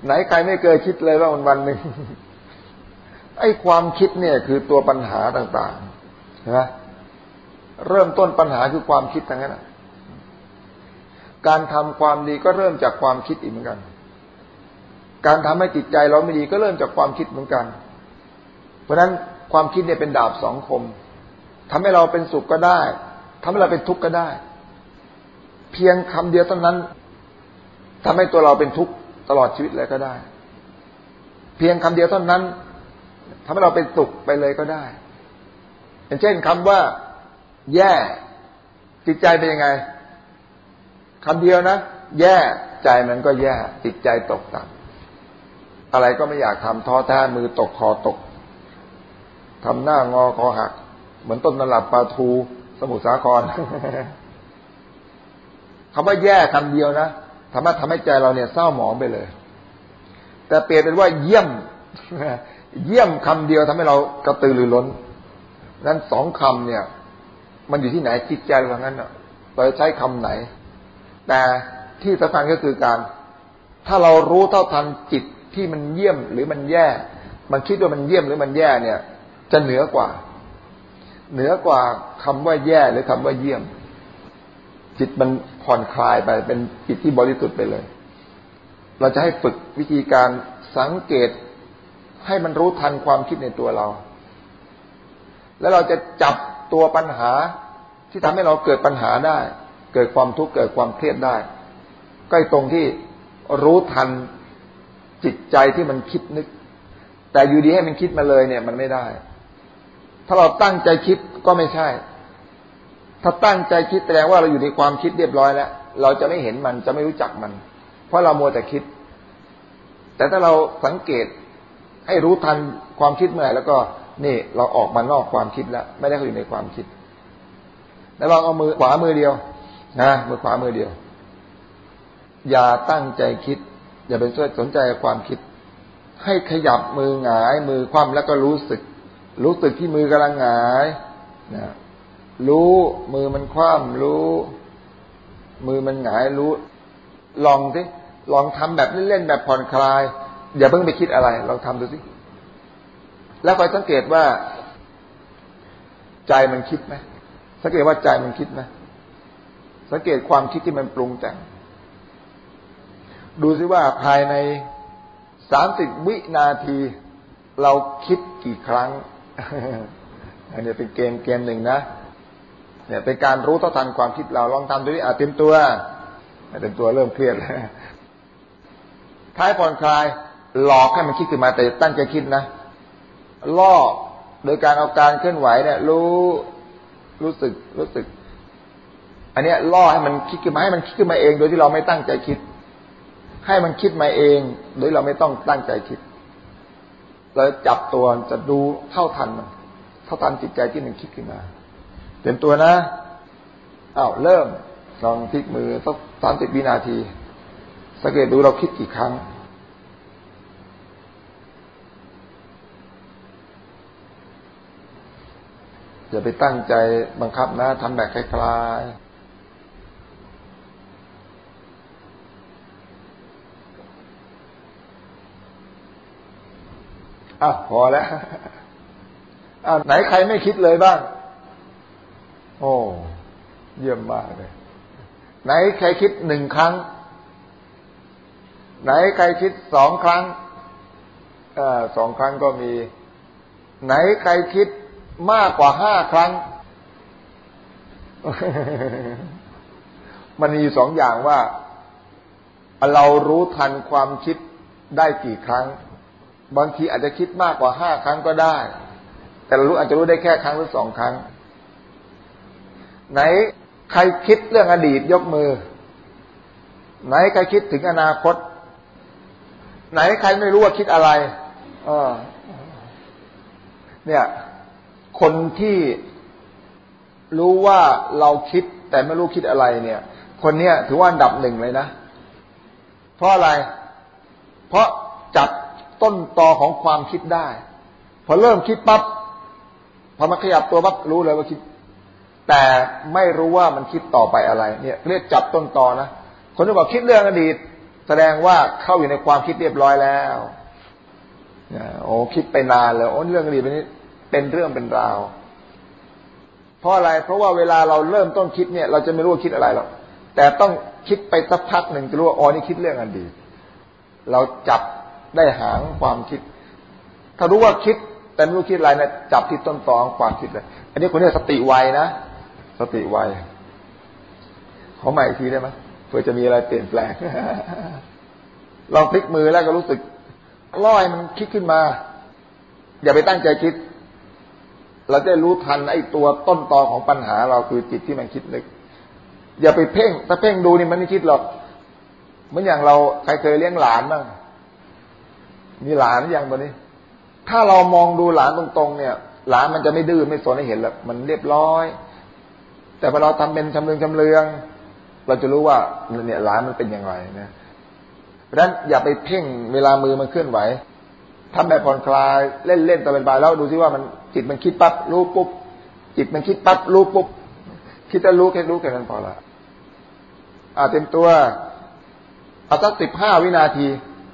ไหนใครไม่เคยคิดเลยว่าวันวันหนึ่ง ไอ้ความคิดเนี่ยคือตัวปัญหาต่างๆนะเริ่มต้นปัญหาคือความคิดทั้งนั้นการทำความดีก็เริ่มจากความคิดอีกเหมือนกัน การทำให้จิตใจเราไม่ดีก็เริ่มจากความคิดเหมือนกัน เพราะฉะนั้นความคิดเนี่ยเป็นดาบสองคมทำให้เราเป็นสุขก็ได้ทำให้เราเป็นทุกข์ก็ได้ เพียงคำเดียวเท่านั้นทำให้ตัวเราเป็นทุกข์ตลอดชีวิตเลยก็ได้ เพียงคำเดียวเท่านั้น ทำให้เราเป็นสุขไปเลยก็ได้อย่างเช่นคำว่า แย่ จิตใจเป็นยังไงคำเดียวนะแย่ใจมันก็แย่ จิตใจตกต่ำอะไรก็ไม่อยากทำท้อแท้มือตกคอตกทำหน้างอคอหัก เหมือนต้นนลับปลาทู สมุทรสาครคำว่าแย่คำเดียวนะทำให้ทำให้ใจเราเนี่ยเศร้าหมองไปเลย แต่เปลี่ยนเป็นว่าเยี่ยม เยี่ยมคำเดียวทำให้เรากระตือรือร้น นั้นสองคำเนี่ย มันอยู่ที่ไหนจิตใจเรางั้นเราจะใช้คำไหน แต่ที่สำคัญก็คือการ ถ้าเรารู้เท่าทันจิตที่มันเยี่ยมหรือมันแย่ มันคิดว่ามันเยี่ยมหรือมันแย่เนี่ย จะเหนือกว่า เหนือกว่าคำว่าแย่หรือคำว่าเยี่ยม จิตมันผ่อนคลายไปเป็นจิตที่บริสุทธิ์ไปเลย เราจะให้ฝึกวิธีการสังเกต ให้มันรู้ทันความคิดในตัวเรา แล้วเราจะจับตัวปัญหาที่ทำให้เราเกิดปัญหาได้ เกิดความทุกข์เกิดความเครียดได้ ก็ตรงที่รู้ทันจิตใจที่มันคิดนึก แต่อยู่ดีให้มันคิดมาเลยเนี่ย มันไม่ได้ ถ้าเราตั้งใจคิดก็ไม่ใช่ ถ้าตั้งใจคิดแสดงว่าเราอยู่ในความคิดเรียบร้อยแล้ว เราจะไม่เห็นมันจะไม่รู้จักมัน เพราะเรามัวแต่คิด แต่ถ้าเราสังเกต ให้รู้ทันความคิดเมื่อไหร่แล้วก็นี่เราออกมานอกความคิดแล้ว ไม่ได้เขาอยู่ในความคิด แล้วลองเอามือขวามือเดียวนะมือขวามือเดียว อย่าตั้งใจคิด อย่าเป็นสนใจความคิด ให้ขยับมือหงาย มือคว่ำแล้วก็รู้สึก รู้สึกที่มือกำลังหงายนะรู้มือมันคว่ำรู้ มือมันหงายรู้ ลองสิลองทำแบบเล่นๆแบบผ่อนคลาย อย่าเพิ่งไปคิดอะไร ลองทำดูสิ แล้วคอยสังเกตว่า ใจมันคิดไหมสังเกตว่าใจมันคิดไหมสังเกตความคิดที่มันปรุงแต่ง ดูซิว่าภายในสามสิบวินาที เราคิดกี่ครั้ง อันนี้เป็นเกณฑ์เกณฑ์หนึ่งนะ เนี่ยเป็นการรู้เท่าทันความคิดเราลองทำดูดิอาเต็มตัวเต็มตัวเริ่มเครียดแล้วท้ายผ่อนคลาย หลอกให้มันคิดขึ้นมาแต่ตั้งใจคิดนะล่อโดยการเอาการเคลื่อนไหวเนี่ย รู้รู้สึกรู้สึก อันนี้ล่อให้มันคิดขึ้นมาให้มันคิดขึ้นมาเอง โดยที่เราไม่ตั้งใจคิด ให้มันคิดมาเอง โดยเราไม่ต้องตั้งใจคิดเราจับตัวจะดูเท่าทันมันเท่าทันจิตใจที่มันคิดขึ้นมาเต็มตัวนะอ้าวเริ่มลองพลิกมือสักสามสิบวินาทีสังเกตดูเราคิดกี่ครั้ง อย่าไปตั้งใจบังคับนะทำแบบคลายๆอะพอแล้วอะไหนใครไม่คิดเลยบ้าง โอ้ เยี่ยมมากเลย ไหนใครคิดหนึ่งครั้ง ไหนใครคิดสองครั้งอสองครั้งก็มี ไหนใครคิด มากกว่าห้าครั้ง มันมีสองอย่างว่า เรารู้ทันความคิดได้กี่ครั้ง บางทีอาจจะคิดมากกว่าห้าครั้งก็ได้ แต่เรารู้อาจจะรู้ได้แค่ครั้งหรือสองครั้ง ไหนใครคิดเรื่องอดีตยกมือ ไหนใครคิดถึงอนาคต ไหนใครไม่รู้ว่าคิดอะไร เออ เนี่ย คนที่รู้ว่าเราคิดแต่ไม่รู้คิดอะไรเนี่ย คนเนี้ยถือว่าอันดับหนึ่งเลยนะ เพราะอะไร เพราะจับต้นตอของความคิดได้ พอเริ่มคิดปับ๊บพอมาขยับตัวปั๊บรู้เลยว่าคิด แต่ไม่รู้ว่ามันคิดต่อไปอะไร เนี่ยเรียกจับต้นตอนะคนที่บอกคิดเรื่องอดีต แสดงว่าเข้าอยู่ในความคิดเรียบร้อยแล้วโอ้คิดไปนานเลยโอ้เรื่องอดีตเป็น เป็นเรื่องเป็นราว เพราะอะไร เพราะว่าเวลาเราเริ่มต้นคิดเนี่ย เราจะไม่รู้ว่าคิดอะไรหรอก แต่ต้องคิดไปสักพักหนึ่งจะรู้ว่าอ๋อนี่คิดเรื่องอดี เราจับได้หางความคิด ถ้ารู้ว่าคิด แต่ไม่รู้คิดอะไรนะจับที่ต้นตอของความคิดเลย อันนี้คนนี้สติไวนะ สติไวขอใหม่อีกทีได้ไหมเพื่อจะมีอะไรเปลี่ยนแปลงลองพลิกมือแล้วก็รู้สึกล่อยมันคิดขึ้นมา อย่าไปตั้งใจคิด เราจะรู้ทันไอ้ตัวต้นตอของปัญหาเราคือจิตที่มันคิดนึก อย่าไปเพ่ง ถ้าเพ่งดูนี่มันไม่คิดหรอกเหมือนอย่างเราใครเคยเลี้ยงหลานบ้างมีหลานอย่างตัวนี้ ถ้าเรามองดูหลานตรงๆ เนี่ย หลานมันจะไม่ดื้อไม่สนให้เห็นหรอกมันเรียบร้อย แต่พอเราทำเป็นชำเลืองชำเลือง เราจะรู้ว่าเนี่ยหลานมันเป็นอย่างไรนะเพราะฉะนั้นอย่าไปเพ่งเวลามือมันเคลื่อนไหวทำแบบผ่อนคลายเล่นเล่นตะเป็นบายแล้วดูซิว่ามัน จิตมันคิดปั๊บรู้ปุ๊บจิตมันคิดปั๊บรู้ปุ๊บคิดแล้วรู้แค่รู้แค่นั้นพอละอ่าเต็มตัวเอาสักสิบห้าวินาที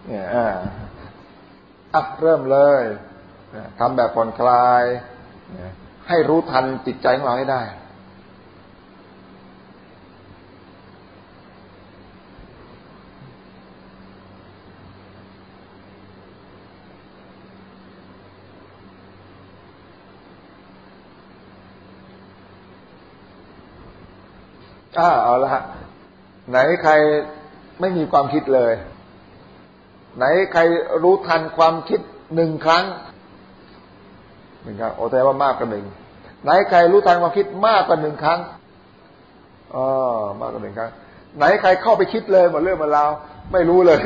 เนี่ยอ่าอะเริ่มเลยทำแบบผ่อนคลาย ให้รู้ทันจิตใจของเราให้ได้ อ้าเอาละไหนใครไม่มีความคิดเลย ไหนใครรู้ทันความคิดหนึ่งครั้งหนึ่งครั้งโอ้แต่ว่ามากกว่าหนึ่งไหนใครรู้ทันความคิดมากกว่าหนึ่งครั้งอ๋อมากกว่าหนึ่งครั้ง ไหนใครเข้าไปคิดเลยหมดเรื่องมาราวไม่รู้เลย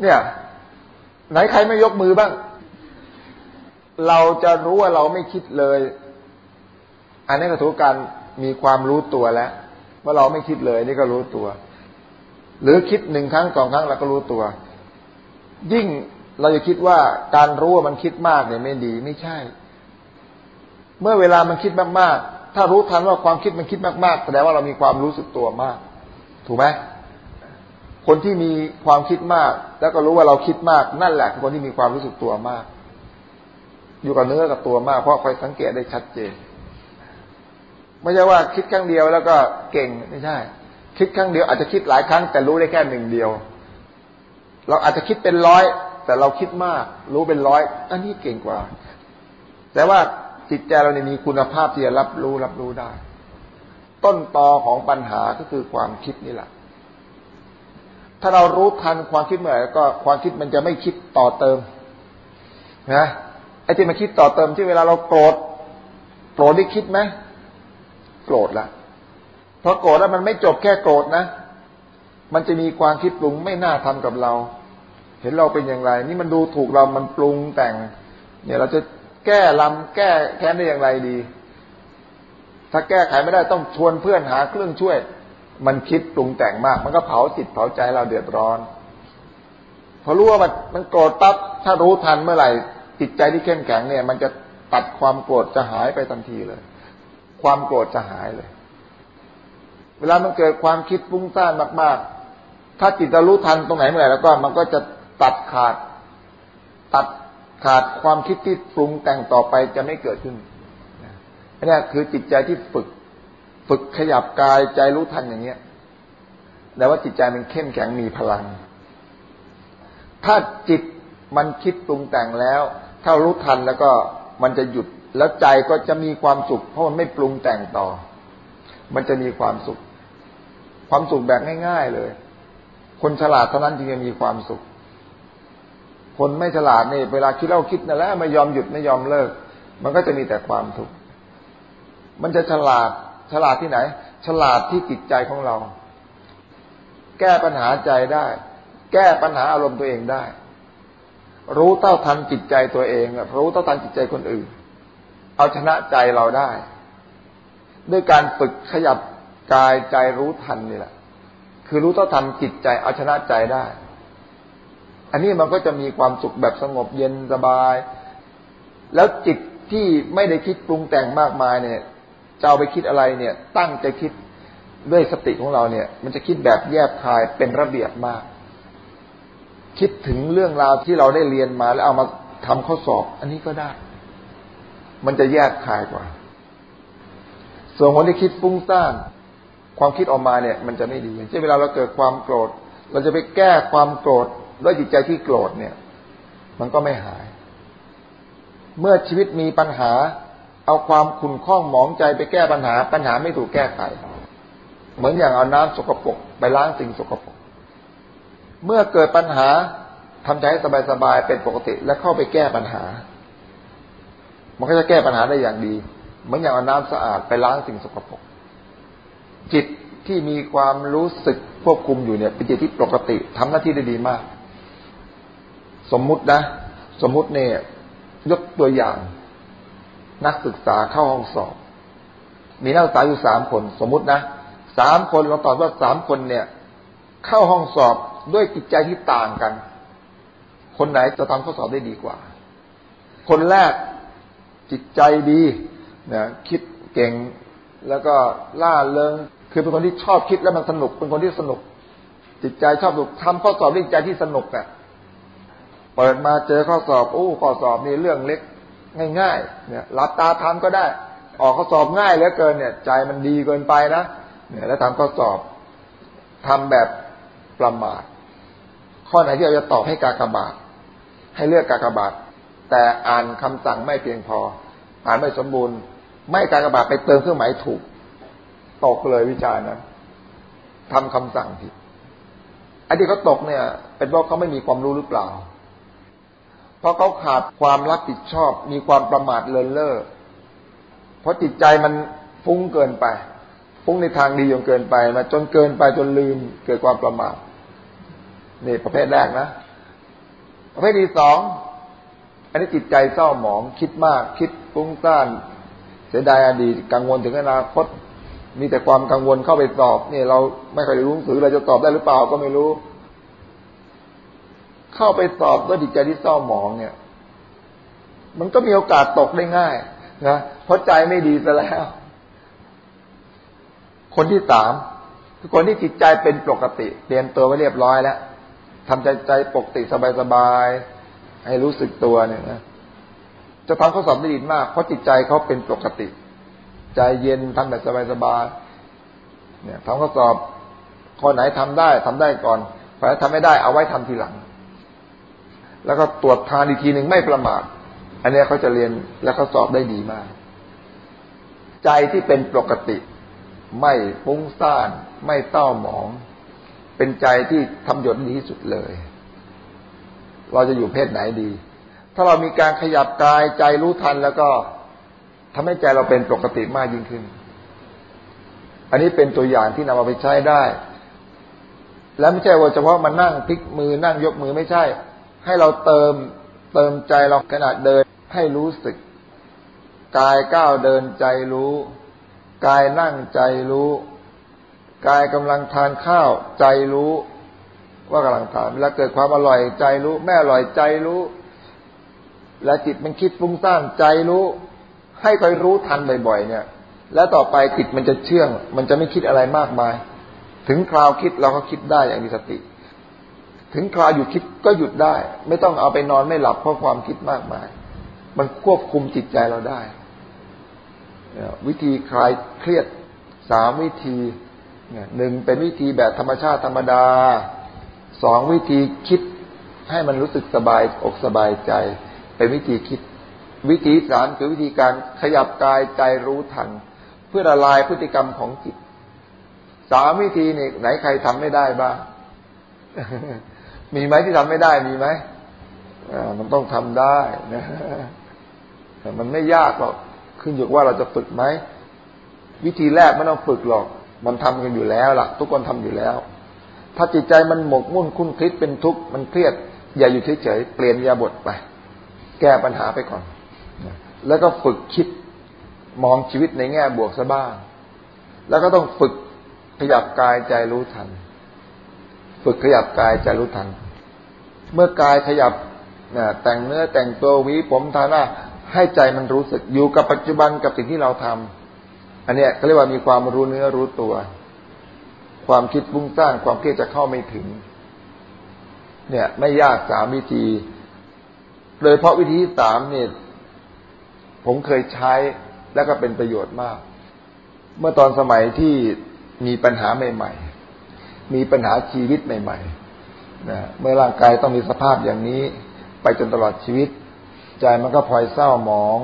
เนี่ย ไหนใครไม่ยกมือบ้าง เราจะรู้ว่าเราไม่คิดเลย อันนี้ก็ถือการ มีความรู้ตัวแล้วว่าเราไม่คิดเลยนี่ก็รู้ตัว หรือคิดหนึ่งครั้งสองครั้งเราก็รู้ตัว ยิ่งเราจะคิดว่าการรู้ว่ามันคิดมากเนี่ยไม่ดีไม่ใช่ เมื่อเวลามันคิดมากๆ ถ้ารู้ทันว่าความคิดมันคิดมากๆแสดงว่าเรามีความรู้สึกตัวมาก ถูกไหมคนที่มีความคิดมาก แล้วก็รู้ว่าเราคิดมากนั่นแหละคือคนที่มีความรู้สึกตัวมาก อยู่กับเนื้อกับตัวมากเพราะคอยสังเกตได้ชัดเจน ไม่ใช่ว่าคิดครั้งเดียวแล้วก็เก่งไม่ใช่ คิดครั้งเดียวอาจจะคิดหลายครั้ง แต่รู้ได้แค่หนึ่งเดียว เราอาจจะคิดเป็นร้อย แต่เราคิดมาก รู้เป็นร้อย อันนี้เก่งกว่า แต่ว่าจิตใจเราเนี่ยมีคุณภาพที่จะรับรู้รับรู้ได้ ต้นตอของปัญหาก็คือความคิดนี่แหละ ถ้าเรารู้ทันความคิดเมื่อไหร่ก็ความคิดมันจะไม่คิดต่อเติมนะไอ้ที่มันคิดต่อเติมที่เวลาเราโกรธโกรธได้คิดไหม โกรธละพอโกรธแล้วมันไม่จบแค่โกรธนะ มันจะมีความคิดปรุงไม่น่าทำกับเรา เห็นเราเป็นอย่างไร นี่มันดูถูกเรา มันปรุงแต่ง เนี่ยเราจะแก้ลำแก้แค้นได้อย่างไรดี ถ้าแก้ไขไม่ได้ต้องชวนเพื่อนหาเครื่องช่วย มันคิดปรุงแต่งมาก มันก็เผาจิตเผาใจเราเดือดร้อน พอรู้ว่ามันมันโกรธปั๊บถ้ารู้ทันเมื่อไหร่จิตใจที่เข้มแข็งเนี่ย มันจะตัดความโกรธจะหายไปทันทีเลย ความโกรธจะหายเลย เวลามันเกิดความคิดฟุ้งซ่านมาก ๆ ถ้าจิตจะรู้ทันตรงไหนเมื่อไหร่แล้วก็มันก็จะตัดขาด ตัดขาดความคิดที่ปรุงแต่งต่อไปจะไม่เกิดขึ้นอันนี้คือจิตใจที่ฝึก ฝึกขยับกายใจรู้ทันอย่างเงี้ยแต่ว่าจิตใจมันเข้มแข็งมีพลัง ถ้าจิตมันคิดปรุงแต่งแล้ว ถ้ารู้ทันแล้วก็มันจะหยุด แล้วใจก็จะมีความสุข เพราะมันไม่ปรุงแต่งต่อ มันจะมีความสุข ความสุขแบบง่าย ๆเลย คนฉลาดเท่านั้นจึงจะมีความสุข คนไม่ฉลาดนี่เวลาคิดเล่าคิดนั่นแหละไม่ยอมหยุดไม่ยอมเลิก มันก็จะมีแต่ความทุกข์มันจะฉลาดฉลาดที่ไหน ฉลาดที่จิตใจของเรา แก้ปัญหาใจได้ แก้ปัญหาอารมณ์ตัวเองได้ รู้เท่าทันจิตใจตัวเองรู้เท่าทันจิตใจคนอื่น เอาชนะใจเราได้ ด้วยการฝึกขยับกายใจรู้ทันนี่แหละ คือรู้เท่าทันจิตใจเอาชนะใจได้ อันนี้มันก็จะมีความสุขแบบสงบเย็นสบาย แล้วจิตที่ไม่ได้คิดปรุงแต่งมากมายเนี่ยจะเอาไปคิดอะไรเนี่ย ตั้งใจคิดด้วยสติของเราเนี่ย มันจะคิดแบบแยบคายเป็นระเบียบมาก คิดถึงเรื่องราวที่เราได้เรียนมาแล้วเอามาทำข้อสอบ อันนี้ก็ได้ มันจะแยกคายกว่า ส่วนคนที่คิดฟุ้งซ่านความคิดออกมาเนี่ย มันจะไม่ดีเช่นเวลาเราเกิดความโกรธ เราจะไปแก้ความโกรธด้วยจิตใจที่โกรธเนี่ย มันก็ไม่หาย เมื่อชีวิตมีปัญหา เอาความขุ่นข้องหมองใจไปแก้ปัญหา ปัญหาไม่ถูกแก้ไข เหมือนอย่างเอาน้ำสกปรกไปล้างสิ่งสกปรกเมื่อเกิดปัญหาทำใจให้สบายๆเป็นปกติ และเข้าไปแก้ปัญหา มันก็จะแก้ปัญหาได้อย่างดี เหมือนอย่างเอาน้ำสะอาดไปล้างสิ่งสกปรกจิตที่มีความรู้สึกควบคุมอยู่เนี่ยเป็นจิตที่ปกติทำหน้าที่ได้ดีมาก สมมุตินะ สมมุติเนี่ยยกตัวอย่าง นักศึกษาเข้าห้องสอบ มีนักศึกษาอยู่สามคน สมมุตินะสามคนเราตอบว่าสามคนเนี่ย เข้าห้องสอบด้วยจิตใจที่ต่างกัน คนไหนจะทำข้อสอบได้ดีกว่า คนแรก จิตใจดีนะคิดเก่งแล้วก็ล่าเริงคือเป็นคนที่ชอบคิดแล้วมันสนุก เป็นคนที่สนุก จิตใจชอบสนุกทำข้อสอบด้วยใจที่สนุกอะ่ะเปิดมาเจอข้อสอบโอ้ข้อสอบนี่เรื่องเล็ก ง่ายๆเนี่ยหลับตาทำก็ได้ ออกข้อสอบง่ายเหลือเกินเนี่ย ใจมันดีเกินไปนะเนี่ยแล้วทำข้อสอบทำแบบประมาทข้อไหนที่เราจะตอบให้กากบาท ให้เลือกกากบาท แต่อ่านคำสั่งไม่เพียงพอ อ่านไม่สมบูรณ์ ไม่การกระบาทไปเติมเครื่องหมายถูก ตกเลยวิจารณ์นะทำคำสั่งผิดไอ้ที่เขาตกเนี่ย เป็นเพราะเขาไม่มีความรู้หรือเปล่า เพราะเขาขาดความรับผิดชอบ มีความประมาทเลินเล่อเพราะจิตใจมันฟุ้งเกินไป ฟุ้งในทางดีจนเกินไปมาจนเกินไปจนลืมเกิดความประมาทนี่ประเภทแรกนะ ประเภทที่สอง อันนี้จิตใจเศร้าหมองคิดมากคิดฟุ้งซ่าน เสียดายอดีตกังวลถึงอนาคต มีแต่ความกังวลเข้าไปสอบเนี่ยเราไม่เคยรู้หนังสือเราจะตอบได้หรือเปล่าก็ไม่รู้ เข้าไปสอบด้วยจิตใจที่เศร้าหมองเนี่ย มันก็มีโอกาสตกได้ง่ายนะเพราะใจไม่ดีซะแล้ว คนที่สามคือคนที่จิตใจเป็นปกติเตรียมตัวไว้เรียบร้อยแล้วทำใจใจปกติสบายๆ ให้รู้สึกตัวเนี่ยนะจะทำข้อสอบได้ดีมาก เพราะจิตใจเขาเป็นปกติ ใจเย็นทำแบบสบายๆเนี่ยทำข้อสอบข้อไหนทำได้ทำได้ก่อนพอทำไม่ได้เอาไว้ทำทีหลัง แล้วก็ตรวจทานอีกทีหนึ่งไม่ประมาทอันนี้เขาจะเรียนแล้วเขาสอบได้ดีมาก ใจที่เป็นปกติ ไม่ฟุ้งซ่าน ไม่เต้าหมอง เป็นใจที่ทำหยดดีที่สุดเลย เราจะอยู่เพศไหนดี ถ้าเรามีการขยับกายใจรู้ทันแล้วก็ทำให้ใจเราเป็นปกติมากยิ่งขึ้น อันนี้เป็นตัวอย่างที่นำมาไปใช้ได้ และไม่ใช่ว่าเฉพาะมานั่งพลิกมือนั่งยกมือไม่ใช่ ให้เราเติมเติมใจเราขณะเดินให้รู้สึก กายก้าวเดินใจรู้ กายนั่งใจรู้ กายกำลังทานข้าวใจรู้ ว่ากำลังทานเวลาเกิดความอร่อยใจรู้ แม่อร่อยใจรู้และจิตมันคิดฟุ้งซ่านใจรู้ ให้คอยรู้ทันบ่อยๆเนี่ย แล้วต่อไปจิตมันจะเชื่อง มันจะไม่คิดอะไรมากมาย ถึงคราวคิดเราก็คิดได้อย่างมีสติ ถึงคราวหยุดคิดก็หยุดได้ ไม่ต้องเอาไปนอนไม่หลับเพราะความคิดมากมาย มันควบคุมจิตใจเราได้ วิธีคลายเครียดสามวิธีหนึ่งเป็นวิธีแบบธรรมชาติธรรมดา สองวิธีคิดให้มันรู้สึกสบายอกสบายใจ เป็นวิธีคิด วิธีสามคือวิธีการขยับกายใจรู้ทัน เพื่อละลายพฤติกรรมของจิตสามวิธีนี่ไหนใครทำไม่ได้บ้าง มีไหมที่ทำไม่ได้มีไหมมันต้องทำได้นะมันไม่ยากหรอกขึ้นอยู่ว่าเราจะฝึกไหมวิธีแรกไม่ต้องฝึกหรอก มันทำกันอยู่แล้วล่ะ ทุกคนทำอยู่แล้ว ถ้าจิตใจมันหมกมุ่นคุ้นคิดเป็นทุกข์มันเครียด อย่าอยู่เฉยๆเปลี่ยนยาบทไป แก้ปัญหาไปก่อน แล้วก็ฝึกคิดมองชีวิตในแง่บวกซะบ้าง แล้วก็ต้องฝึกขยับกายใจรู้ทัน ฝึกขยับกายใจรู้ทัน เมื่อกายขยับแต่งเนื้อแต่งตัววีผมทาหน้าให้ใจมันรู้สึกอยู่กับปัจจุบันกับสิ่งที่เราทำอันเนี้ยก็เรียกว่ามีความรู้เนื้อรู้ตัว ความคิดบุ้งสร้างความเครียดจะเข้าไม่ถึง เนี่ย ไม่ยากสามวิธี โดยเพราะวิธีสามเนี่ย ผมเคยใช้แล้วก็เป็นประโยชน์มาก เมื่อตอนสมัยที่มีปัญหาใหม่ ๆ มีปัญหาชีวิตใหม่ๆนะเมื่อร่างกายต้องมีสภาพอย่างนี้ ไปจนตลอดชีวิต ใจมันก็พลอยเศร้าหมอง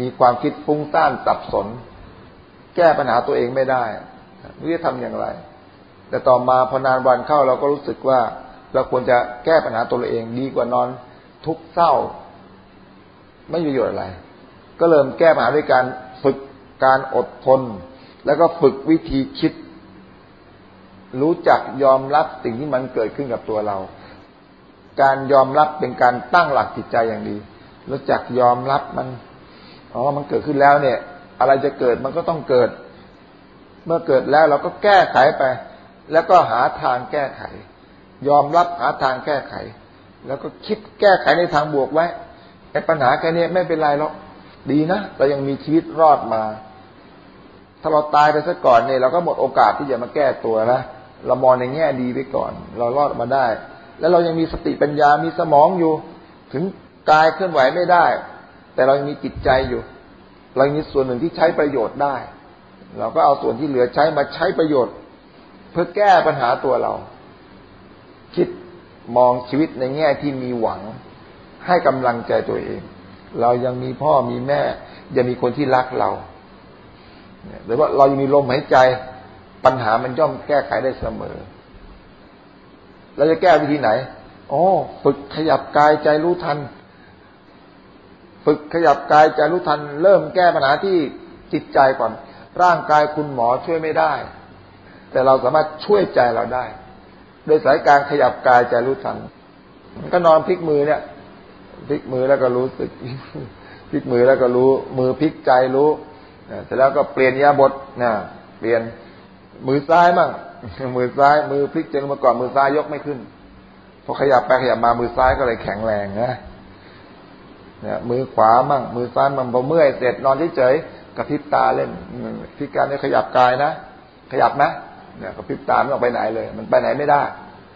มีความคิดฟุ้งซ่านสับสน แก้ปัญหาตัวเองไม่ได้ไม่รู้จะทำอย่างไร แต่ต่อมาพอนานวันเข้าเราก็รู้สึกว่า เราควรจะแก้ปัญหาตัวเองดีกว่านอนทุกเศร้า ไม่มีประโยชน์อะไร ก็เริ่มแก้ปัญหาด้วยการฝึกการอดทน แล้วก็ฝึกวิธีคิด รู้จักยอมรับสิ่งที่มันเกิดขึ้นกับตัวเรา การยอมรับเป็นการตั้งหลักจิตใจอย่างดี รู้จักยอมรับมันอ๋อมันเกิดขึ้นแล้วเนี่ย อะไรจะเกิดมันก็ต้องเกิด เมื่อเกิดแล้วเราก็แก้ไขไป แล้วก็หาทางแก้ไข ยอมรับหาทางแก้ไข แล้วก็คิดแก้ไขในทางบวกไว้ไอ้ปัญหาแค่นี้ไม่เป็นไรหรอกดีนะเรายังมีชีวิตรอดมา ถ้าเราตายไปซะก่อนเนี่ยเราก็หมดโอกาสที่จะมาแก้ตัวนะเรามองในแง่ดีไปก่อน เรารอดมาได้ แล้วเรายังมีสติปัญญามีสมองอยู่ ถึงกายเคลื่อนไหวไม่ได้ แต่เรายังมีจิตใจอยู่ เรามีส่วนหนึ่งที่ใช้ประโยชน์ได้ เราก็เอาส่วนที่เหลือใช้มาใช้ประโยชน์ พื่อแก้ปัญหาตัวเรา คิดมองชีวิตในแง่ที่มีหวัง ให้กำลังใจตัวเอง เรายังมีพ่อมีแม่ ยังมีคนที่รักเราหรือว่าเรายังมีลมหายใจปัญหามันย่อมแก้ไขได้เสมอ เราจะแก้วิธีไหนอ๋อฝึกขยับกายใจรู้ทัน ฝึกขยับกายใจรู้ทัน เริ่มแก้ปัญหาที่จิตใจก่อน ร่างกายคุณหมอช่วยไม่ได้ แต่เราสามารถช่วยใจเราได้ โดยสายการขยับกายใจรู้ทันก็นอนพลิกมือเนี่ยพลิกมือแล้วก็รู้สึกพลิกมือแล้วก็รู้ มือพลิกใจรู้เสร็จแล้วก็เปลี่ยนยาบทนะเปลี่ยนมือซ้ายมั่งมือซ้าย มือพลิกจนมาก่อนมือซ้ายยกไม่ขึ้นพอขยับไปขยับมามือซ้ายก็เลยแข็งแรงนะเนี่ยมือขวามั่งมือซ้ายมันพอเมื่อยเสร็จนอนเฉยๆกระพริบตาเล่นพิการเนี่ยขยับกายนะขยับนะ เนี่ยกระพริบตาไม่ออกไปไหนเลย มันไปไหนไม่ได้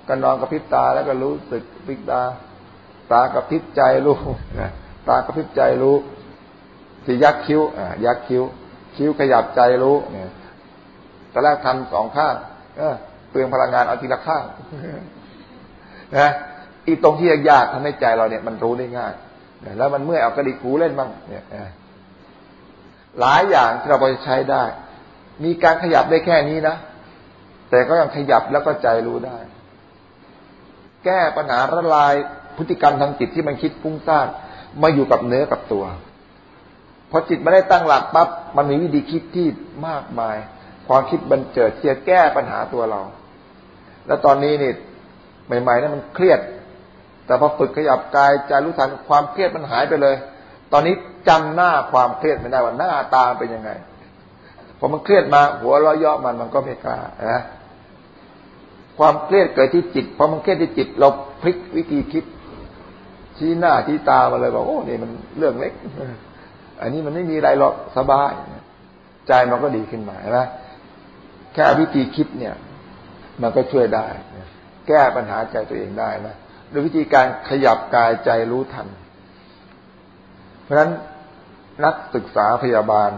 ก็นอนกระพริบตาแล้วก็รู้สึกพริบตา ตากระพริบใจรู้ตากระพริบใจรู้ที่ยักคิ้วอ่ายักคิ้ว คิ้วขยับใจรู้เนี่ยตอนแรกทำสองข้างเออเปลืองพลังงานเอาทีละข้างนะอีตรงที่ยากทำให้ใจเราเนี่ยมันรู้ได้ง่ายแล้วมันเมื่อยเอากระดิกหูเล่นบ้างเนี่ยหลายอย่างที่เราไปใช้ได้ มีการขยับได้แค่นี้นะ แต่ก็ยังขยับแล้วก็ใจรู้ได้ แก้ปัญหาละลายพฤติกรรมทางจิตที่มันคิดฟุ้งซ่านมาอยู่กับเนื้อกับตัวพอจิตไม่ได้ตั้งหลักปั๊บมันมีวิธีคิดที่มากมาย ความคิดบันเจิดเที่จะแก้ปัญหาตัวเรา แล้วตอนนี้นี่ใหม่ๆนั้นมันเครียด แต่พอฝึกขยับกายใจรู้ทันความเครียดมันหายไปเลย ตอนนี้จำหน้าความเครียดไม่ได้ว่าหน้าตาเป็นยังไงพอมันเครียดมา หัวเราะเยาะมันมันก็ไม่กล้านะ ความเครียดเกิดที่จิตพอมันเครียดที่จิต เราพลิกวิธีคิด ชี้หน้าชี้ตามาเลยบอกโอ้นี่มันเรื่องเล็ก อันนี้มันไม่มีอะไรหรอกสบายใจมันก็ดีขึ้นมาใช่ไหมแค่วิธีคิดเนี่ย มันก็ช่วยได้ แก้ปัญหาใจตัวเองได้นะโดยวิธีการขยับกายใจรู้ทัน เพราะฉะนั้นนักศึกษาพยาบาล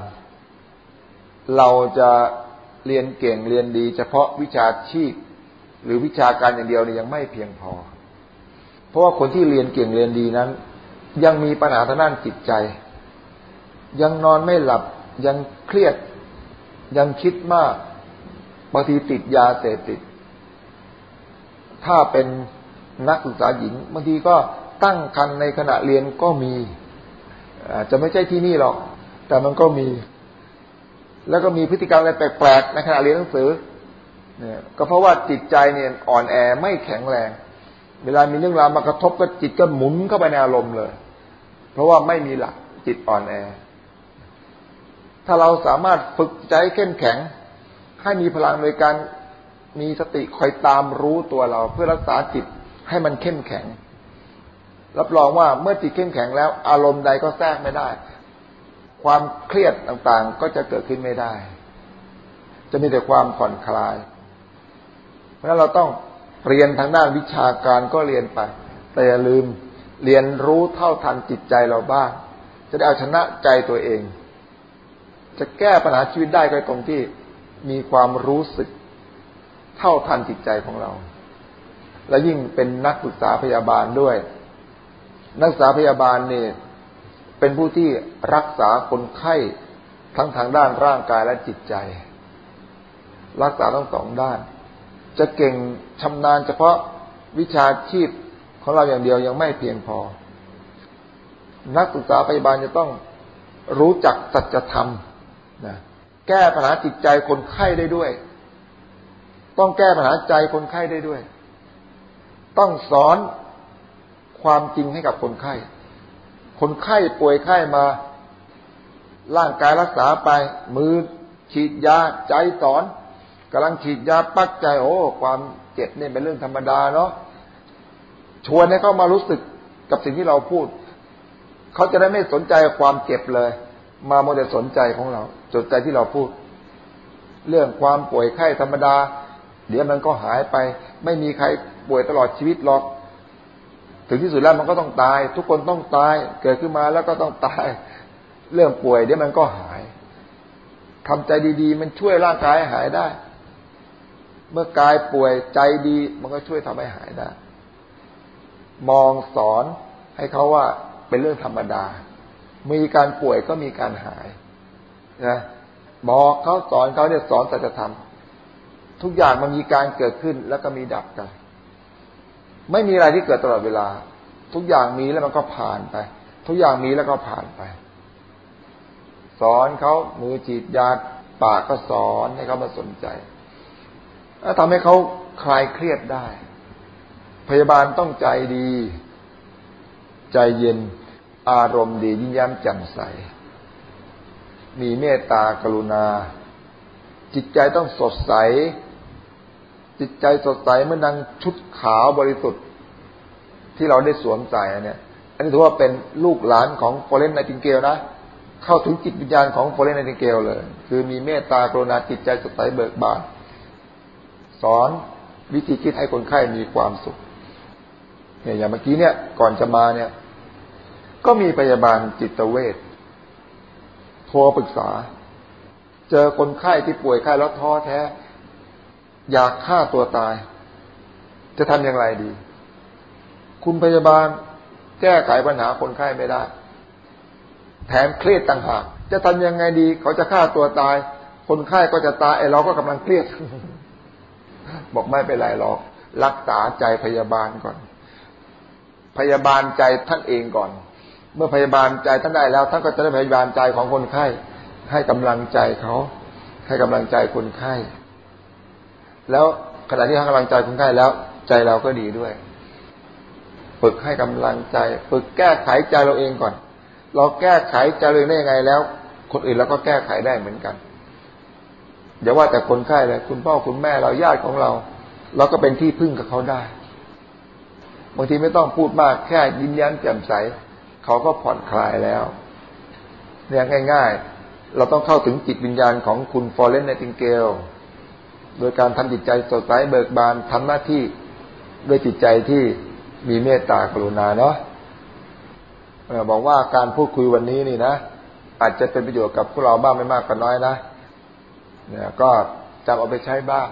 เราจะเรียนเก่งเรียนดี เฉพาะวิชาชีพ หรือวิชาการอย่างเดียวนี่ยังไม่เพียงพอ เพราะว่าคนที่เรียนเก่งเรียนดีนั้น ยังมีปัญหาทางด้านจิตใจ ยังนอนไม่หลับยังเครียดยังคิดมากบางทีติดยาเสพติด ถ้าเป็นนักศึกษาหญิงบางทีก็ตั้งคันในขณะเรียนก็มีอาจจะไม่ใช่ที่นี่หรอก แต่มันก็มี แล้วก็มีพฤติกรรมอะไรแปลกๆในขณะเรียนหนังสือ เนี่ยก็เพราะว่าจิตใจเนี่ยอ่อนแอไม่แข็งแรง เวลามีเรื่องราวมากระทบก็จิตก็หมุนเข้าไปในอารมณ์เลย เพราะว่าไม่มีหลักจิตอ่อนแอ ถ้าเราสามารถฝึกใจเข้มแข็ง ให้มีพลังในการมีสติคอยตามรู้ตัวเรา เพื่อรักษาจิตให้มันเข้มแข็ง รับรองว่าเมื่อจิตเข้มแข็งแล้ว อารมณ์ใดก็แทรกไม่ได้ ความเครียดต่างๆก็จะเกิดขึ้นไม่ได้ จะมีแต่ความผ่อนคลาย ราะฉะนั้นเราต้องเรียนทางด้านวิชาการก็เรียนไป แต่อย่าลืมเรียนรู้เท่าทันจิตใจเราบ้าง จะได้เอาชนะใจตัวเอง จะแก้ปัญหาชีวิตได้ก็ตรงที่มีความรู้สึกเท่าทันจิตใจของเรา และยิ่งเป็นนักศึกษาพยาบาลด้วย นักศึกษาพยาบาลเนี่ยเป็นผู้ที่รักษาคนไข้ทั้งทางด้านร่างกายและจิตใจ รักษาทั้งสองด้าน จะเก่งชำนาญเฉพาะวิชาชีพของเราอย่างเดียวยังไม่เพียงพอ นักศึกษาพยาบาลจะต้องรู้จักสัจธรรมนะแก้ปัญหาจิตใจคนไข้ได้ด้วย ต้องแก้ปัญหาใจคนไข้ได้ด้วย ต้องสอนความจริงให้กับคนไข้ คนไข้ป่วยไข้มา ร่างกายรักษาไป มือฉีดยาใจสอน กำลังฉีดยาปักใจโอ้ความเจ็บเนี่ยเป็นเรื่องธรรมดาเนาะชวนให้เขามารู้สึกกับสิ่งที่เราพูด เขาจะได้ไม่สนใจความเจ็บเลย มาโมเดลสนใจของเราสนใจที่เราพูด เรื่องความป่วยไข้ธรรมดา เดี๋ยวมันก็หายไป ไม่มีใครป่วยตลอดชีวิตหรอก ถึงที่สุดแล้วมันก็ต้องตาย ทุกคนต้องตาย เกิดขึ้นมาแล้วก็ต้องตาย เรื่องป่วยเดี๋ยวมันก็หายทำใจดี ๆ มันช่วยร่างกายหายได้ เมื่อกายป่วยใจดีมันก็ช่วยทำให้หายได้ มองสอนให้เขาว่าเป็นเรื่องธรรมดา มีการป่วยก็มีการหายนะบอกเขาสอนเขาเนี่ยสอนสัจธรรม ทุกอย่างมันมีการเกิดขึ้นแล้วก็มีดับกัน ไม่มีอะไรที่เกิดตลอดเวลา ทุกอย่างมีแล้วมันก็ผ่านไป ทุกอย่างมีแล้วก็ผ่านไป สอนเขามือจีดยาปากก็สอนให้เขามาสนใจ ถ้าทำให้เขาคลายเครียดได้ พยาบาลต้องใจดี ใจเย็น อารมณ์ดียิ้มแย้มแจ่มใส มีเมตตากรุณา จิตใจต้องสดใส จิตใจสดใสเหมือนดังชุดขาวบริสุทธิ์ ที่เราได้สวมใส่เนี่ย อันนี้ถือว่าเป็นลูกหลานของฟลอเรนซ์ไนติงเกลนะเข้าถึงจิตวิญญาณของฟลอเรนซ์ไนติงเกลเลย คือมีเมตตากรุณาจิตใจสดใสเบิกบาน สอนวิธีคิดให้คนไข้มีความสุขเนี่ยอย่างเมื่อกี้เนี่ย ก่อนจะมาเนี่ย ก็มีพยาบาลจิตเวชโทรปรึกษา เจอคนไข้ที่ป่วยไข้แล้วท้อแท้ อยากฆ่าตัวตาย จะทำอย่างไรดี คุณพยาบาลแก้ไขปัญหาคนไข้ไม่ได้ แถมเครียดต่างหากจะทำยังไงดี เขาจะฆ่าตัวตาย คนไข้ก็จะตายไอ้เราก็กำลังเครียด บอกไม่เป็นไรหรอก รักษาใจพยาบาลก่อน พยาบาลใจท่านเองก่อน เมื่อพยาบาลใจท่านได้แล้วท่านก็จะได้พยาบาลใจของคนไข้ ให้กำลังใจเขา ให้กำลังใจคนไข้ แล้วขณะที่ให้กำลังใจคนไข้แล้ว ใจเราก็ดีด้วย ฝึกให้กำลังใจ ฝึกแก้ไขใจเราเองก่อน เราแก้ไขใจเราเองได้ยังไงแล้ว คนอื่นเราก็แก้ไขได้เหมือนกัน อย่าว่าแต่คนไข้เลยคุณพ่อคุณแม่เราญาติของเรา เราก็เป็นที่พึ่งกับเขาได้บางทีไม่ต้องพูดมากแค่ยิ้มแย้มแจ่มใส เขาก็ผ่อนคลายแล้วเนี่ยง่าย ๆ เราต้องเข้าถึงจิตวิญญาณของคุณฟอร์เรนไนติงเกลโดยการทำจิตใจสดใสเบิกบานทำหน้าที่ด้วยจิตใจที่มีเมตตากรุณาเนาะบอกว่าการพูดคุยวันนี้นี่นะอาจจะเป็นประโยชน์กับพวกเราบ้างไม่มากก็น้อยนะ เนี่ยก็จับเอาไปใช้บ้าง